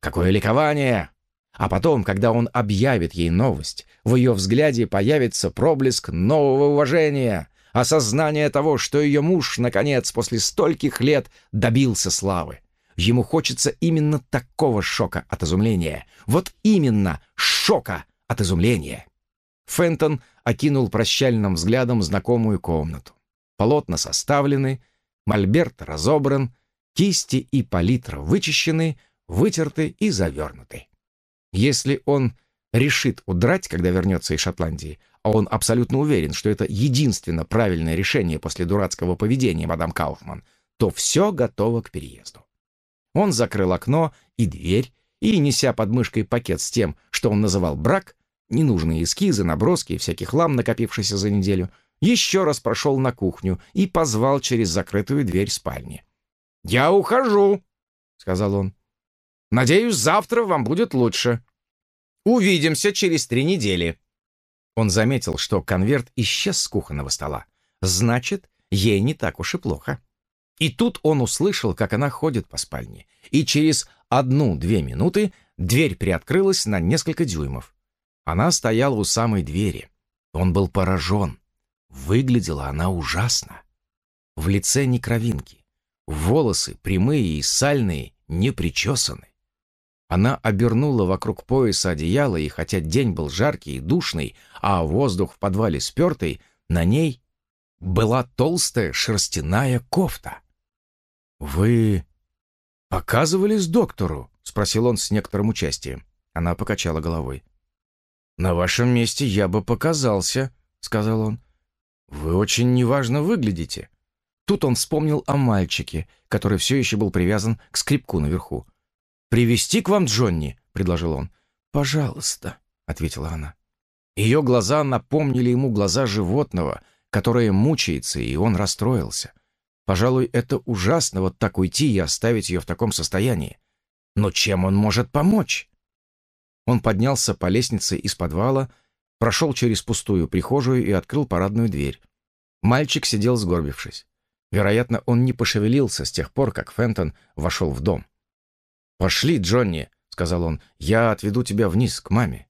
Какое ликование! А потом, когда он объявит ей новость, в ее взгляде появится проблеск нового уважения — осознание того, что ее муж, наконец, после стольких лет добился славы. Ему хочется именно такого шока от изумления. Вот именно шока от изумления. Фентон окинул прощальным взглядом знакомую комнату. Полотна составлены, мольберт разобран, кисти и палитра вычищены, вытерты и завернуты. Если он решит удрать, когда вернется из Шотландии, он абсолютно уверен, что это единственно правильное решение после дурацкого поведения мадам Кауфман, то все готово к переезду. Он закрыл окно и дверь, и, неся под мышкой пакет с тем, что он называл брак, ненужные эскизы, наброски и всякий хлам, накопившийся за неделю, еще раз прошел на кухню и позвал через закрытую дверь спальни. «Я ухожу», — сказал он. «Надеюсь, завтра вам будет лучше. Увидимся через три недели». Он заметил, что конверт исчез с кухонного стола. Значит, ей не так уж и плохо. И тут он услышал, как она ходит по спальне. И через одну-две минуты дверь приоткрылась на несколько дюймов. Она стояла у самой двери. Он был поражен. Выглядела она ужасно. В лице не кровинки. Волосы прямые и сальные, не причесаны. Она обернула вокруг пояса одеяло, и хотя день был жаркий и душный, а воздух в подвале спертый, на ней была толстая шерстяная кофта. «Вы показывались доктору?» — спросил он с некоторым участием. Она покачала головой. «На вашем месте я бы показался», — сказал он. «Вы очень неважно выглядите». Тут он вспомнил о мальчике, который все еще был привязан к скрипку наверху. «Привести к вам Джонни?» — предложил он. «Пожалуйста», — ответила она. Ее глаза напомнили ему глаза животного, которое мучается, и он расстроился. Пожалуй, это ужасно вот так уйти и оставить ее в таком состоянии. Но чем он может помочь? Он поднялся по лестнице из подвала, прошел через пустую прихожую и открыл парадную дверь. Мальчик сидел сгорбившись. Вероятно, он не пошевелился с тех пор, как Фентон вошел в дом. «Пошли, Джонни», — сказал он, — «я отведу тебя вниз, к маме».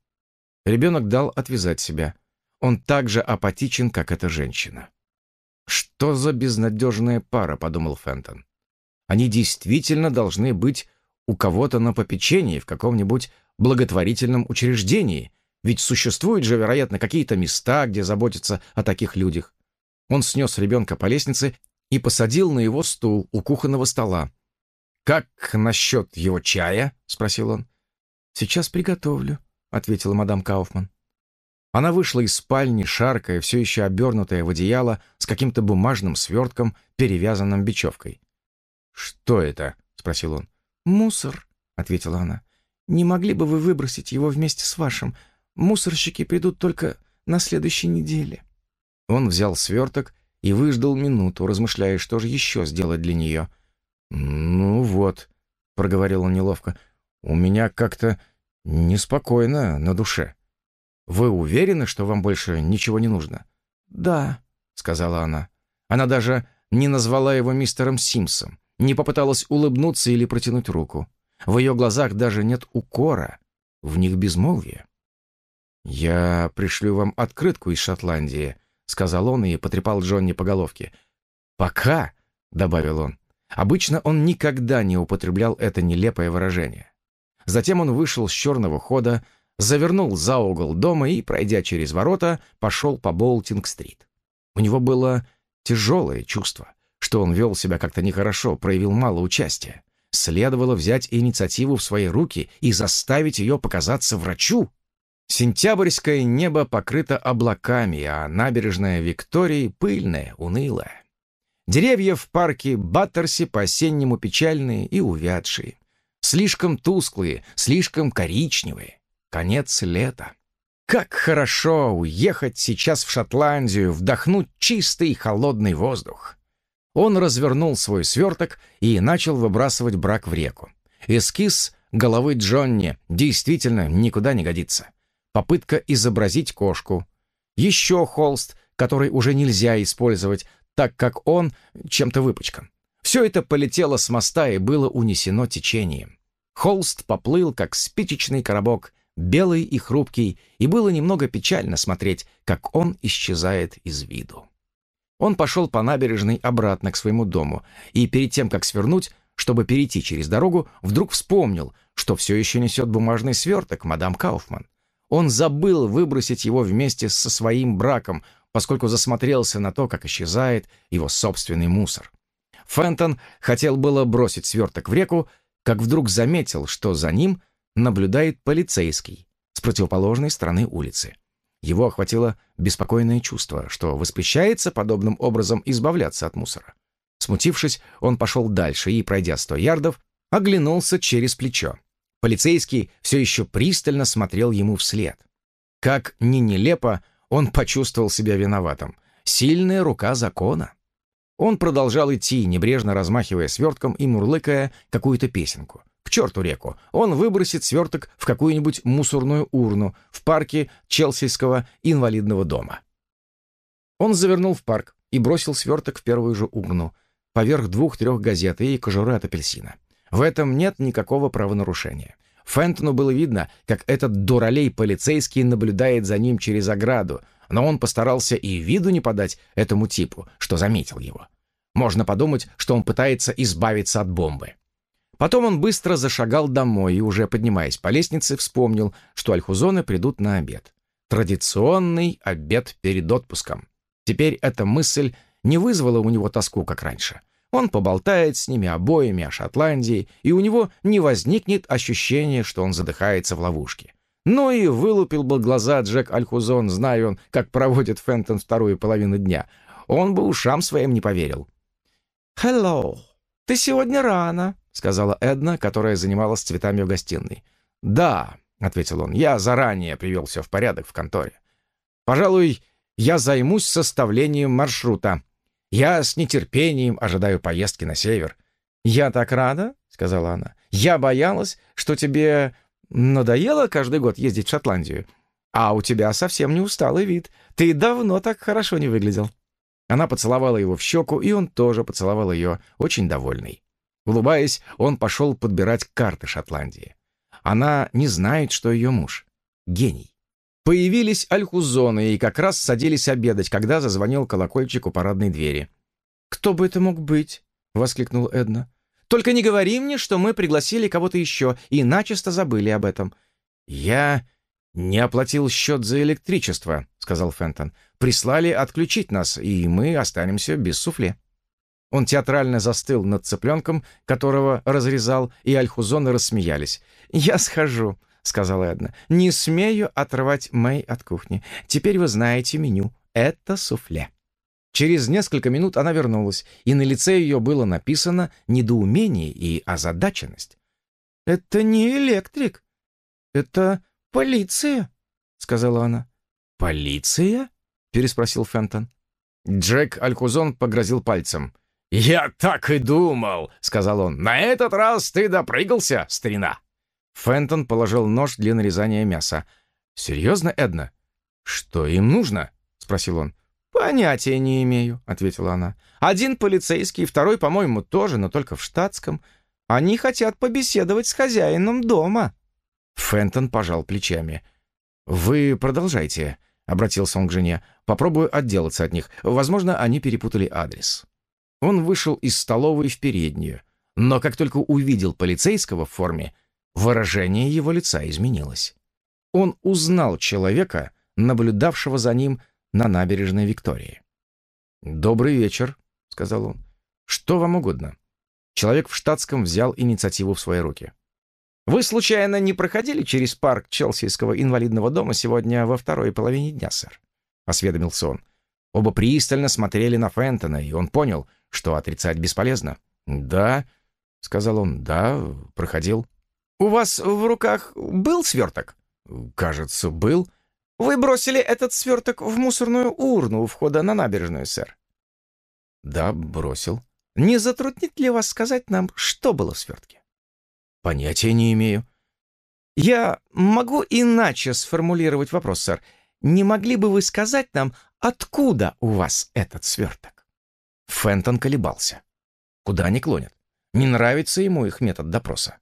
Ребенок дал отвязать себя. Он так же апатичен, как эта женщина. «Что за безнадежная пара?» — подумал Фентон. «Они действительно должны быть у кого-то на попечении в каком-нибудь благотворительном учреждении, ведь существуют же, вероятно, какие-то места, где заботятся о таких людях». Он снес ребенка по лестнице и посадил на его стул у кухонного стола, «Как насчет его чая?» — спросил он. «Сейчас приготовлю», — ответила мадам Кауфман. Она вышла из спальни, шаркая, все еще обернутая в одеяло, с каким-то бумажным свертком, перевязанным бечевкой. «Что это?» — спросил он. «Мусор», — ответила она. «Не могли бы вы выбросить его вместе с вашим? Мусорщики придут только на следующей неделе». Он взял сверток и выждал минуту, размышляя, что же еще сделать для нее. «Ну вот», — проговорил он неловко, — «у меня как-то неспокойно на душе. Вы уверены, что вам больше ничего не нужно?» «Да», — сказала она. Она даже не назвала его мистером Симсом, не попыталась улыбнуться или протянуть руку. В ее глазах даже нет укора, в них безмолвие. «Я пришлю вам открытку из Шотландии», — сказал он и потрепал Джонни по головке. «Пока», — добавил он. Обычно он никогда не употреблял это нелепое выражение. Затем он вышел с черного хода, завернул за угол дома и, пройдя через ворота, пошел по Болтинг-стрит. У него было тяжелое чувство, что он вел себя как-то нехорошо, проявил мало участия. Следовало взять инициативу в свои руки и заставить ее показаться врачу. Сентябрьское небо покрыто облаками, а набережная Виктории пыльная, унылая. Деревья в парке Баттерси по-осеннему печальные и увядшие. Слишком тусклые, слишком коричневые. Конец лета. Как хорошо уехать сейчас в Шотландию, вдохнуть чистый холодный воздух. Он развернул свой сверток и начал выбрасывать брак в реку. Эскиз головы Джонни действительно никуда не годится. Попытка изобразить кошку. Еще холст, который уже нельзя использовать, так как он чем-то выпачкан. Все это полетело с моста и было унесено течением. Холст поплыл, как спичечный коробок, белый и хрупкий, и было немного печально смотреть, как он исчезает из виду. Он пошел по набережной обратно к своему дому, и перед тем, как свернуть, чтобы перейти через дорогу, вдруг вспомнил, что все еще несет бумажный сверток мадам Кауфман. Он забыл выбросить его вместе со своим браком, поскольку засмотрелся на то, как исчезает его собственный мусор. Фентон хотел было бросить сверток в реку, как вдруг заметил, что за ним наблюдает полицейский с противоположной стороны улицы. Его охватило беспокойное чувство, что воспрещается подобным образом избавляться от мусора. Смутившись, он пошел дальше и, пройдя сто ярдов, оглянулся через плечо. Полицейский все еще пристально смотрел ему вслед. Как ни нелепо, он почувствовал себя виноватым. Сильная рука закона. Он продолжал идти, небрежно размахивая свертком и мурлыкая какую-то песенку. К черту реку. Он выбросит сверток в какую-нибудь мусорную урну в парке Челсийского инвалидного дома. Он завернул в парк и бросил сверток в первую же урну, поверх двух-трех газет и кожуры от апельсина. В этом нет никакого правонарушения. Фентону было видно, как этот дуралей полицейский наблюдает за ним через ограду, но он постарался и виду не подать этому типу, что заметил его. Можно подумать, что он пытается избавиться от бомбы. Потом он быстро зашагал домой и, уже поднимаясь по лестнице, вспомнил, что альхузоны придут на обед. Традиционный обед перед отпуском. Теперь эта мысль не вызвала у него тоску, как раньше. Он поболтает с ними обоими о Шотландии, и у него не возникнет ощущения, что он задыхается в ловушке. Но и вылупил бы глаза Джек Альхузон, зная он, как проводит Фентон вторую половину дня. Он бы ушам своим не поверил. «Hello! Ты сегодня рано!» — сказала Эдна, которая занималась цветами в гостиной. «Да», — ответил он, — «я заранее привел все в порядок в конторе. Пожалуй, я займусь составлением маршрута. Я с нетерпением ожидаю поездки на север». «Я так рада», — сказала она. «Я боялась, что тебе надоело каждый год ездить в Шотландию. А у тебя совсем не усталый вид. Ты давно так хорошо не выглядел». Она поцеловала его в щеку, и он тоже поцеловал ее, очень довольный. Улыбаясь, он пошел подбирать карты Шотландии. Она не знает, что ее муж — гений. Появились альхузоны и как раз садились обедать, когда зазвонил колокольчик у парадной двери. «Кто бы это мог быть?» — воскликнул Эдна. «Только не говори мне, что мы пригласили кого-то еще и начисто забыли об этом». «Я не оплатил счет за электричество», — сказал Фентон. «Прислали отключить нас, и мы останемся без суфле». Он театрально застыл над цыпленком, которого разрезал, и альхузоны рассмеялись. «Я схожу», — сказала Эдна. «Не смею отрывать Мэй от кухни. Теперь вы знаете меню. Это суфле». Через несколько минут она вернулась, и на лице ее было написано недоумение и озадаченность. «Это не электрик. Это полиция», — сказала она. «Полиция?» — переспросил Фентон. Джек Алькузон погрозил пальцем. «Я так и думал», — сказал он. «На этот раз ты допрыгался, старина». Фентон положил нож для нарезания мяса. «Серьезно, Эдна? Что им нужно?» — спросил он. «Понятия не имею», — ответила она. «Один полицейский, второй, по-моему, тоже, но только в штатском. Они хотят побеседовать с хозяином дома». Фентон пожал плечами. «Вы продолжайте», — обратился он к жене. «Попробую отделаться от них. Возможно, они перепутали адрес». Он вышел из столовой в переднюю, но как только увидел полицейского в форме, выражение его лица изменилось. Он узнал человека, наблюдавшего за ним на набережной Виктории. «Добрый вечер», — сказал он. «Что вам угодно?» Человек в штатском взял инициативу в свои руки. «Вы, случайно, не проходили через парк Челсийского инвалидного дома сегодня во второй половине дня, сэр?» — осведомился он. Оба пристально смотрели на Фентона, и он понял, что отрицать бесполезно. «Да», — сказал он, — «да, проходил». «У вас в руках был сверток?» «Кажется, был». «Вы бросили этот сверток в мусорную урну у входа на набережную, сэр?» «Да, бросил». «Не затруднит ли вас сказать нам, что было в свертке?» Понятия не имею. Я могу иначе сформулировать вопрос, сэр. Не могли бы вы сказать нам, откуда у вас этот сверток? Фентон колебался. Куда они клонят? Не нравится ему их метод допроса.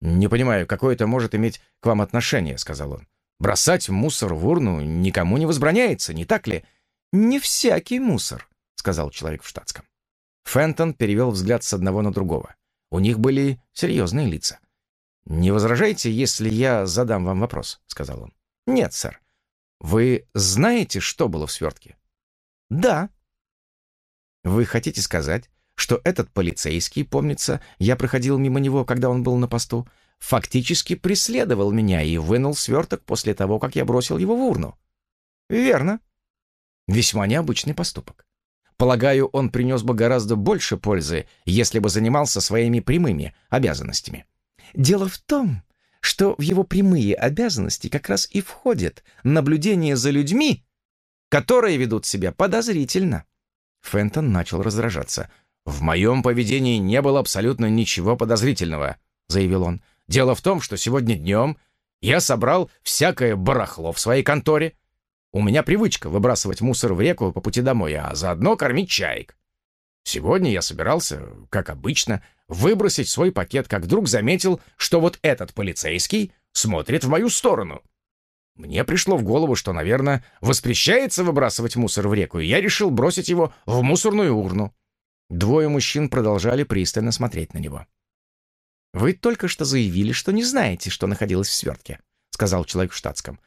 «Не понимаю, какое это может иметь к вам отношение», — сказал он. «Бросать мусор в урну никому не возбраняется, не так ли?» «Не всякий мусор», — сказал человек в штатском. Фентон перевел взгляд с одного на другого. У них были серьезные лица. «Не возражаете, если я задам вам вопрос?» — сказал он. «Нет, сэр». «Вы знаете, что было в свертке?» «Да». «Вы хотите сказать, что этот полицейский, помнится, я проходил мимо него, когда он был на посту, фактически преследовал меня и вынул сверток после того, как я бросил его в урну?» «Верно». «Весьма необычный поступок. Полагаю, он принес бы гораздо больше пользы, если бы занимался своими прямыми обязанностями. Дело в том, что в его прямые обязанности как раз и входит наблюдение за людьми, которые ведут себя подозрительно. Фентон начал раздражаться. «В моем поведении не было абсолютно ничего подозрительного», — заявил он. «Дело в том, что сегодня днем я собрал всякое барахло в своей конторе, у меня привычка выбрасывать мусор в реку по пути домой, а заодно кормить чаек. Сегодня я собирался, как обычно, выбросить свой пакет, как вдруг заметил, что вот этот полицейский смотрит в мою сторону. Мне пришло в голову, что, наверное, воспрещается выбрасывать мусор в реку, и я решил бросить его в мусорную урну. Двое мужчин продолжали пристально смотреть на него. «Вы только что заявили, что не знаете, что находилось в свертке», — сказал человек в штатском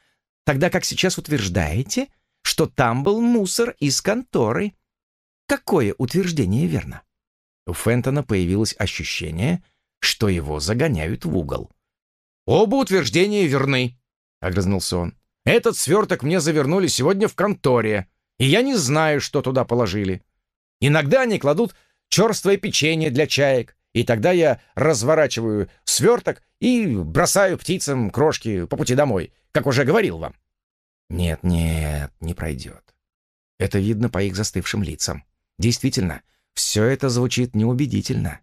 тогда как сейчас утверждаете, что там был мусор из конторы. Какое утверждение верно? У Фентона появилось ощущение, что его загоняют в угол. «Оба утверждения верны», — огрызнулся он. «Этот сверток мне завернули сегодня в конторе, и я не знаю, что туда положили. Иногда они кладут черствое печенье для чаек, и тогда я разворачиваю сверток и бросаю птицам крошки по пути домой, как уже говорил вам. Нет, нет, не пройдет. Это видно по их застывшим лицам. Действительно, все это звучит неубедительно.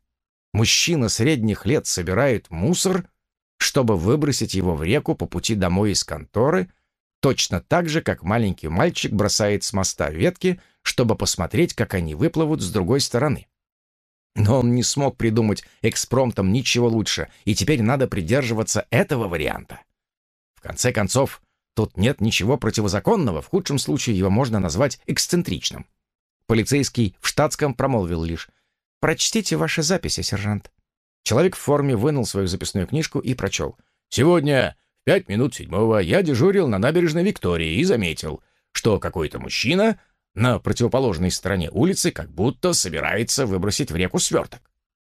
Мужчина средних лет собирает мусор, чтобы выбросить его в реку по пути домой из конторы, точно так же, как маленький мальчик бросает с моста ветки, чтобы посмотреть, как они выплывут с другой стороны. Но он не смог придумать экспромтом ничего лучше, и теперь надо придерживаться этого варианта. В конце концов, тут нет ничего противозаконного, в худшем случае его можно назвать эксцентричным. Полицейский в штатском промолвил лишь «Прочтите ваши записи, сержант». Человек в форме вынул свою записную книжку и прочел. «Сегодня в пять минут седьмого я дежурил на набережной Виктории и заметил, что какой-то мужчина на противоположной стороне улицы как будто собирается выбросить в реку сверток.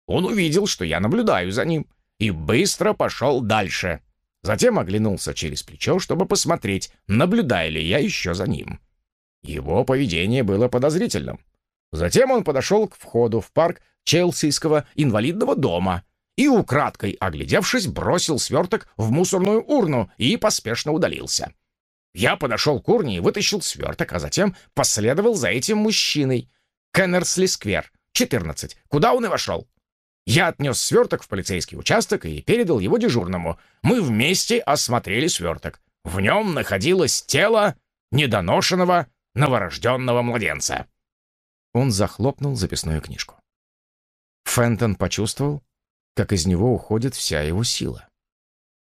Он увидел, что я наблюдаю за ним, и быстро пошел дальше. Затем оглянулся через плечо, чтобы посмотреть, наблюдаю ли я еще за ним. Его поведение было подозрительным. Затем он подошел к входу в парк Челсийского инвалидного дома и, украдкой оглядевшись, бросил сверток в мусорную урну и поспешно удалился. Я подошел к урне и вытащил сверток, а затем последовал за этим мужчиной. Кеннерсли Сквер, 14, куда он и вошел. Я отнес сверток в полицейский участок и передал его дежурному. Мы вместе осмотрели сверток. В нем находилось тело недоношенного новорожденного младенца. Он захлопнул записную книжку. Фентон почувствовал, как из него уходит вся его сила.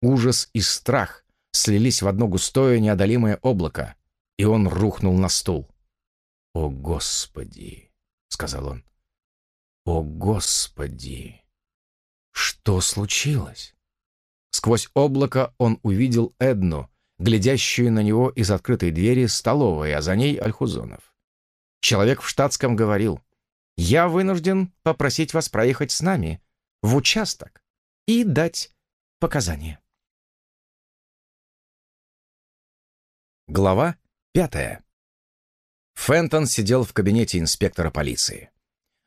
Ужас и страх слились в одно густое неодолимое облако, и он рухнул на стул. «О, Господи!» — сказал он. «О, Господи! Что случилось?» Сквозь облако он увидел Эдну, глядящую на него из открытой двери столовой, а за ней Альхузонов. Человек в штатском говорил, «Я вынужден попросить вас проехать с нами в участок и дать показания». Глава пятая. Фентон сидел в кабинете инспектора полиции.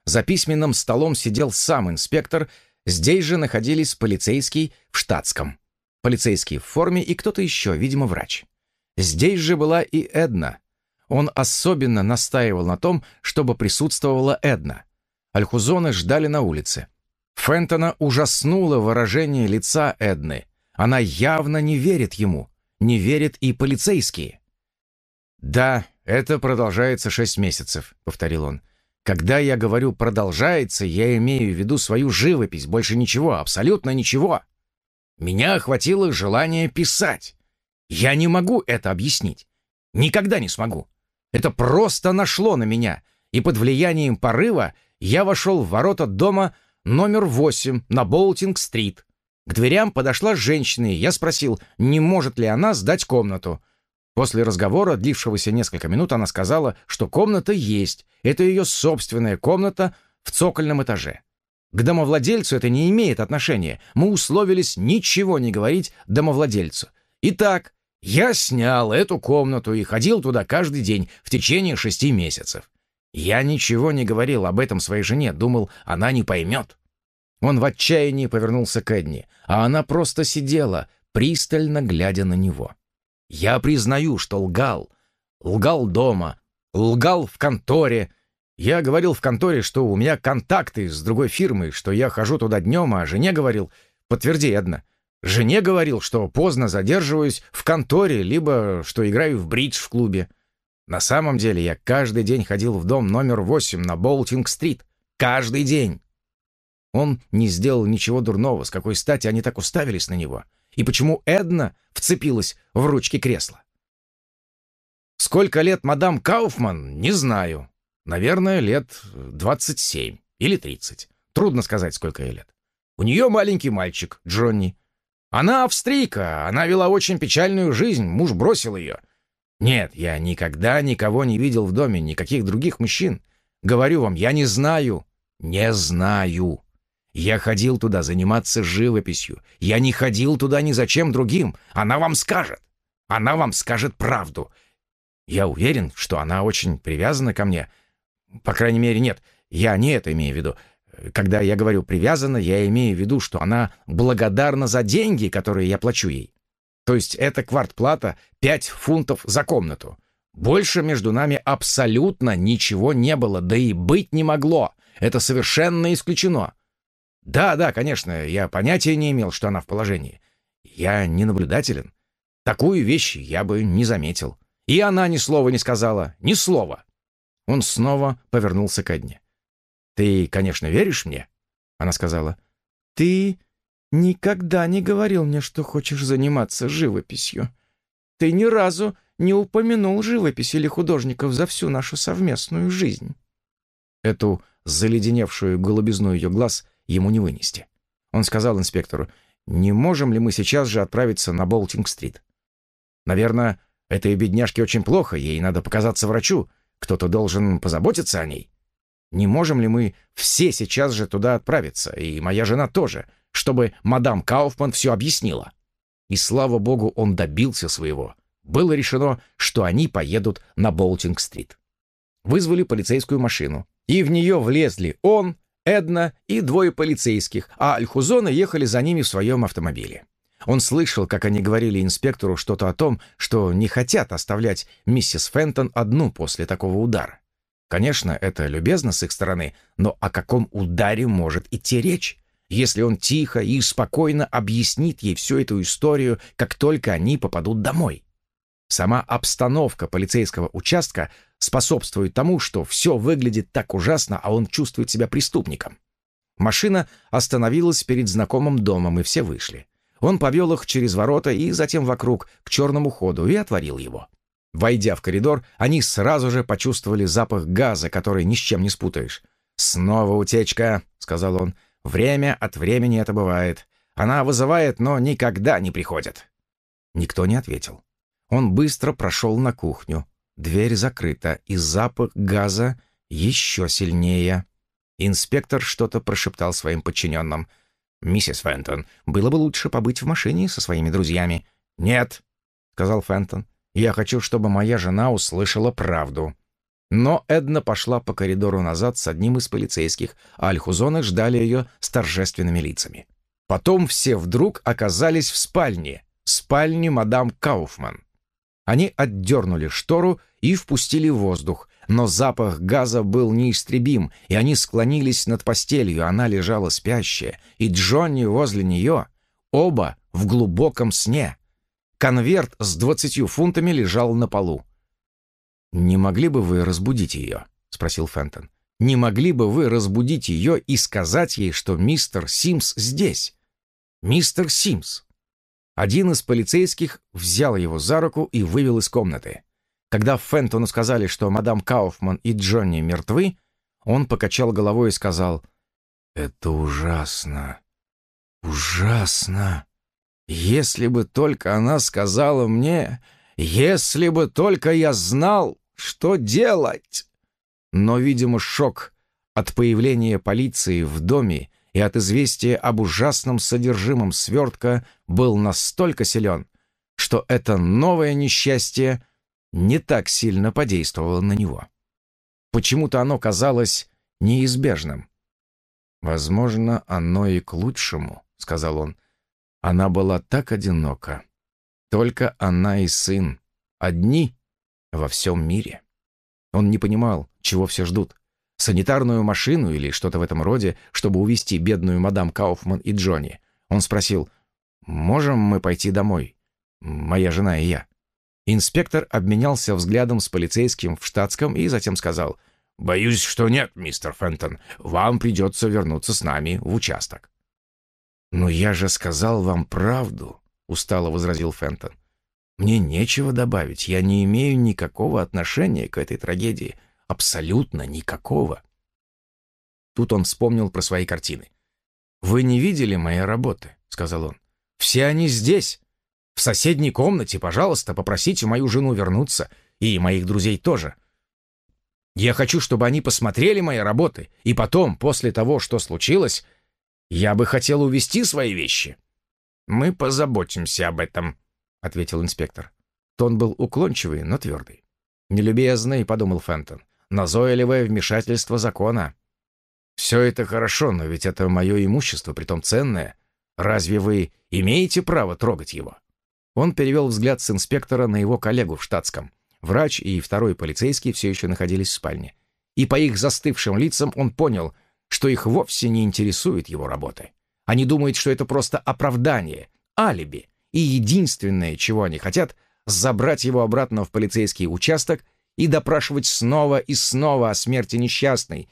За письменным столом сидел сам инспектор, здесь же находились полицейский в штатском, полицейский в форме и кто-то еще, видимо, врач. Здесь же была и Эдна. Он особенно настаивал на том, чтобы присутствовала Эдна. Альхузоны ждали на улице. Фентона ужаснуло выражение лица Эдны. Она явно не верит ему. Не верят и полицейские. «Да, это продолжается шесть месяцев», — повторил он. Когда я говорю «продолжается», я имею в виду свою живопись, больше ничего, абсолютно ничего. Меня охватило желание писать. Я не могу это объяснить. Никогда не смогу. Это просто нашло на меня, и под влиянием порыва я вошел в ворота дома номер 8 на Болтинг-стрит. К дверям подошла женщина, и я спросил, не может ли она сдать комнату. После разговора, длившегося несколько минут, она сказала, что комната есть. Это ее собственная комната в цокольном этаже. К домовладельцу это не имеет отношения. Мы условились ничего не говорить домовладельцу. Итак, я снял эту комнату и ходил туда каждый день в течение шести месяцев. Я ничего не говорил об этом своей жене, думал, она не поймет. Он в отчаянии повернулся к Эдни, а она просто сидела, пристально глядя на него. Я признаю, что лгал. Лгал дома, лгал в конторе. Я говорил в конторе, что у меня контакты с другой фирмой, что я хожу туда днем, а жене говорил, подтверди, Эдна, жене говорил, что поздно задерживаюсь в конторе, либо что играю в бридж в клубе. На самом деле я каждый день ходил в дом номер 8 на Болтинг-стрит. Каждый день. Он не сделал ничего дурного, с какой стати они так уставились на него и почему Эдна вцепилась в ручки кресла. Сколько лет мадам Кауфман, не знаю. Наверное, лет 27 или 30. Трудно сказать, сколько ей лет. У нее маленький мальчик, Джонни. Она австрийка, она вела очень печальную жизнь, муж бросил ее. Нет, я никогда никого не видел в доме, никаких других мужчин. Говорю вам, я не знаю, не знаю. Я ходил туда заниматься живописью. Я не ходил туда ни за чем другим. Она вам скажет. Она вам скажет правду. Я уверен, что она очень привязана ко мне. По крайней мере, нет. Я не это имею в виду. Когда я говорю «привязана», я имею в виду, что она благодарна за деньги, которые я плачу ей. То есть это квартплата 5 фунтов за комнату. Больше между нами абсолютно ничего не было, да и быть не могло. Это совершенно исключено. Да, да, конечно, я понятия не имел, что она в положении. Я не наблюдателен. Такую вещь я бы не заметил. И она ни слова не сказала, ни слова. Он снова повернулся к Эдне. «Ты, конечно, веришь мне?» Она сказала. «Ты никогда не говорил мне, что хочешь заниматься живописью. Ты ни разу не упомянул живопись или художников за всю нашу совместную жизнь». Эту заледеневшую голубизну ее глаз — ему не вынести. Он сказал инспектору, не можем ли мы сейчас же отправиться на Болтинг-стрит? Наверное, этой бедняжке очень плохо, ей надо показаться врачу, кто-то должен позаботиться о ней. Не можем ли мы все сейчас же туда отправиться, и моя жена тоже, чтобы мадам Кауфман все объяснила? И слава богу, он добился своего. Было решено, что они поедут на Болтинг-стрит. Вызвали полицейскую машину, и в нее влезли он, Эдна и двое полицейских, а Альхузона ехали за ними в своем автомобиле. Он слышал, как они говорили инспектору что-то о том, что не хотят оставлять миссис Фентон одну после такого удара. Конечно, это любезно с их стороны, но о каком ударе может идти речь, если он тихо и спокойно объяснит ей всю эту историю, как только они попадут домой? Сама обстановка полицейского участка способствует тому, что все выглядит так ужасно, а он чувствует себя преступником. Машина остановилась перед знакомым домом, и все вышли. Он повел их через ворота и затем вокруг, к черному ходу, и отворил его. Войдя в коридор, они сразу же почувствовали запах газа, который ни с чем не спутаешь. «Снова утечка», — сказал он. «Время от времени это бывает. Она вызывает, но никогда не приходит». Никто не ответил. Он быстро прошел на кухню. Дверь закрыта, и запах газа еще сильнее. Инспектор что-то прошептал своим подчиненным. «Миссис Фентон, было бы лучше побыть в машине со своими друзьями». «Нет», — сказал Фентон, — «я хочу, чтобы моя жена услышала правду». Но Эдна пошла по коридору назад с одним из полицейских, а Альхузоны ждали ее с торжественными лицами. Потом все вдруг оказались в спальне, спальне мадам Кауфман. Они отдернули штору и впустили воздух, но запах газа был неистребим, и они склонились над постелью, она лежала спящая, и Джонни возле нее, оба в глубоком сне. Конверт с двадцатью фунтами лежал на полу. «Не могли бы вы разбудить ее?» — спросил Фентон. «Не могли бы вы разбудить ее и сказать ей, что мистер Симс здесь?» «Мистер Симс!» Один из полицейских взял его за руку и вывел из комнаты. Когда Фентону сказали, что мадам Кауфман и Джонни мертвы, он покачал головой и сказал, «Это ужасно, ужасно. Если бы только она сказала мне, если бы только я знал, что делать!» Но, видимо, шок от появления полиции в доме и от известия об ужасном содержимом свертка был настолько силен, что это новое несчастье не так сильно подействовало на него. Почему-то оно казалось неизбежным. «Возможно, оно и к лучшему», — сказал он. «Она была так одинока. Только она и сын. Одни во всем мире». Он не понимал, чего все ждут. Санитарную машину или что-то в этом роде, чтобы увезти бедную мадам Кауфман и Джонни. Он спросил, «Можем мы пойти домой? Моя жена и я». Инспектор обменялся взглядом с полицейским в штатском и затем сказал, «Боюсь, что нет, мистер Фентон. Вам придется вернуться с нами в участок». «Но я же сказал вам правду», — устало возразил Фентон. «Мне нечего добавить. Я не имею никакого отношения к этой трагедии. Абсолютно никакого». Тут он вспомнил про свои картины. «Вы не видели моей работы», — сказал он. «Все они здесь. В соседней комнате, пожалуйста, попросите мою жену вернуться, и моих друзей тоже. Я хочу, чтобы они посмотрели мои работы, и потом, после того, что случилось, я бы хотел увезти свои вещи». «Мы позаботимся об этом», — ответил инспектор. Тон был уклончивый, но твердый. «Нелюбезный», — подумал Фентон, — «назойливое вмешательство закона». «Все это хорошо, но ведь это мое имущество, притом ценное. Разве вы имеете право трогать его?» Он перевел взгляд с инспектора на его коллегу в штатском. Врач и второй полицейский все еще находились в спальне. И по их застывшим лицам он понял, что их вовсе не интересует его работа. Они думают, что это просто оправдание, алиби, и единственное, чего они хотят, забрать его обратно в полицейский участок и допрашивать снова и снова о смерти несчастной,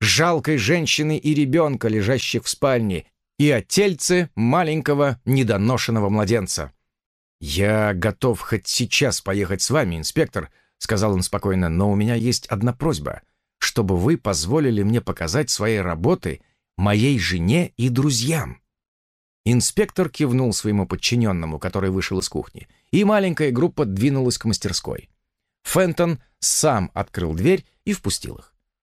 жалкой женщины и ребенка, лежащих в спальне, и о тельце маленького недоношенного младенца. «Я готов хоть сейчас поехать с вами, инспектор», — сказал он спокойно, «но у меня есть одна просьба, чтобы вы позволили мне показать свои работы моей жене и друзьям». Инспектор кивнул своему подчиненному, который вышел из кухни, и маленькая группа двинулась к мастерской. Фентон сам открыл дверь и впустил их.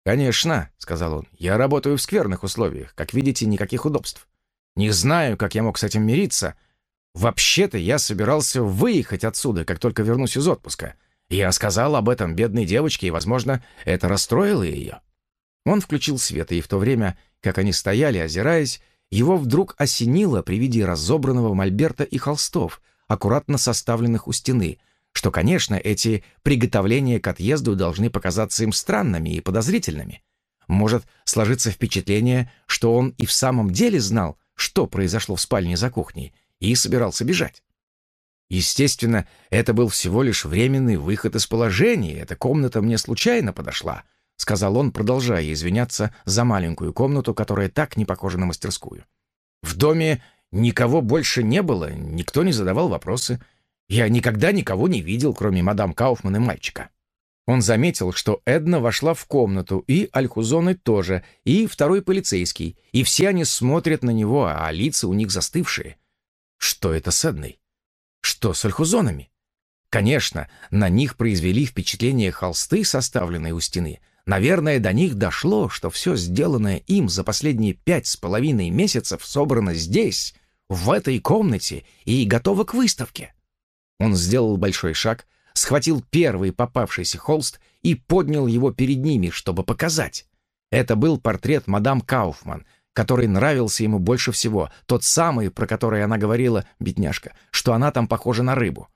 «Конечно», — сказал он, — «я работаю в скверных условиях, как видите, никаких удобств. Не знаю, как я мог с этим мириться, — Вообще-то я собирался выехать отсюда, как только вернусь из отпуска. Я сказал об этом бедной девочке, и, возможно, это расстроило ее. Он включил свет, и в то время, как они стояли, озираясь, его вдруг осенило при виде разобранного мольберта и холстов, аккуратно составленных у стены, что, конечно, эти приготовления к отъезду должны показаться им странными и подозрительными. Может сложиться впечатление, что он и в самом деле знал, что произошло в спальне за кухней, и собирался бежать. Естественно, это был всего лишь временный выход из положения, эта комната мне случайно подошла, сказал он, продолжая извиняться за маленькую комнату, которая так не похожа на мастерскую. В доме никого больше не было, никто не задавал вопросы. Я никогда никого не видел, кроме мадам Кауфман и мальчика. Он заметил, что Эдна вошла в комнату, и Альхузоны тоже, и второй полицейский, и все они смотрят на него, а лица у них застывшие. Что это с Эдной? Что с Альхузонами? Конечно, на них произвели впечатление холсты, составленные у стены. Наверное, до них дошло, что все сделанное им за последние пять с половиной месяцев собрано здесь, в этой комнате, и готово к выставке. Он сделал большой шаг, схватил первый попавшийся холст и поднял его перед ними, чтобы показать. Это был портрет мадам Кауфман, который нравился ему больше всего, тот самый, про который она говорила, бедняжка, что она там похожа на рыбу.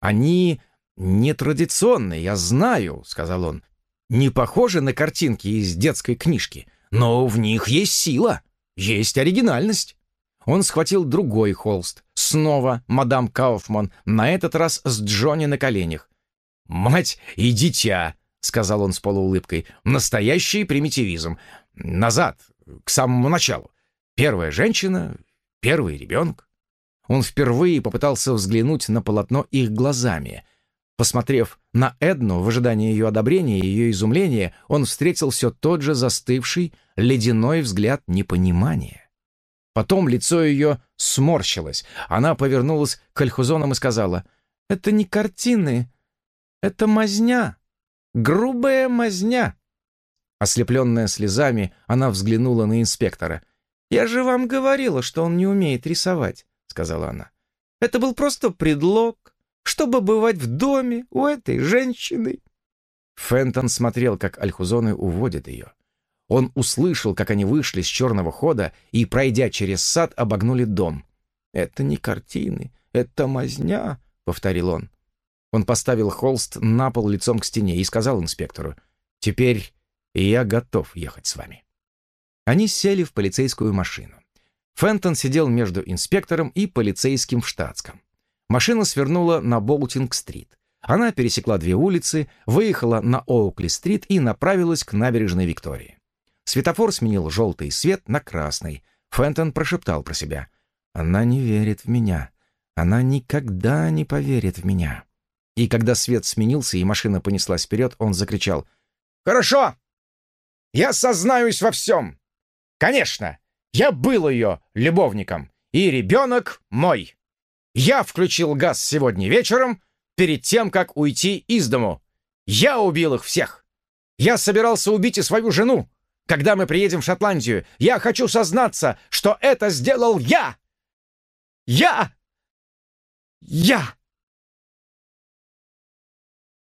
«Они нетрадиционные, я знаю», — сказал он, «не похожи на картинки из детской книжки, но в них есть сила, есть оригинальность». Он схватил другой холст. Снова мадам Кауфман, на этот раз с Джонни на коленях. «Мать и дитя», — сказал он с полуулыбкой, — «настоящий примитивизм. Назад, к самому началу. Первая женщина, первый ребенок». Он впервые попытался взглянуть на полотно их глазами. Посмотрев на Эдну в ожидании ее одобрения и ее изумления, он встретил все тот же застывший, ледяной взгляд непонимания. Потом лицо ее сморщилось. Она повернулась к альхузонам и сказала, «Это не картины, это мазня, грубая мазня». Ослепленная слезами, она взглянула на инспектора. «Я же вам говорила, что он не умеет рисовать», — сказала она. «Это был просто предлог, чтобы бывать в доме у этой женщины». Фентон смотрел, как альхузоны уводят ее. Он услышал, как они вышли с черного хода и, пройдя через сад, обогнули дом. «Это не картины, это мазня», — повторил он. Он поставил холст на пол лицом к стене и сказал инспектору, «Теперь я готов ехать с вами». Они сели в полицейскую машину. Фентон сидел между инспектором и полицейским в штатском. Машина свернула на Болтинг-стрит. Она пересекла две улицы, выехала на Оукли-стрит и направилась к набережной Виктории. Светофор сменил желтый свет на красный. Фентон прошептал про себя. «Она не верит в меня. Она никогда не поверит в меня». И когда свет сменился и машина понеслась вперед, он закричал. «Хорошо! Я сознаюсь во всем! Конечно, я был ее любовником, и ребенок мой. Я включил газ сегодня вечером, перед тем, как уйти из дому. Я убил их всех. Я собирался убить и свою жену, когда мы приедем в Шотландию, я хочу сознаться, что это сделал я! Я! Я!»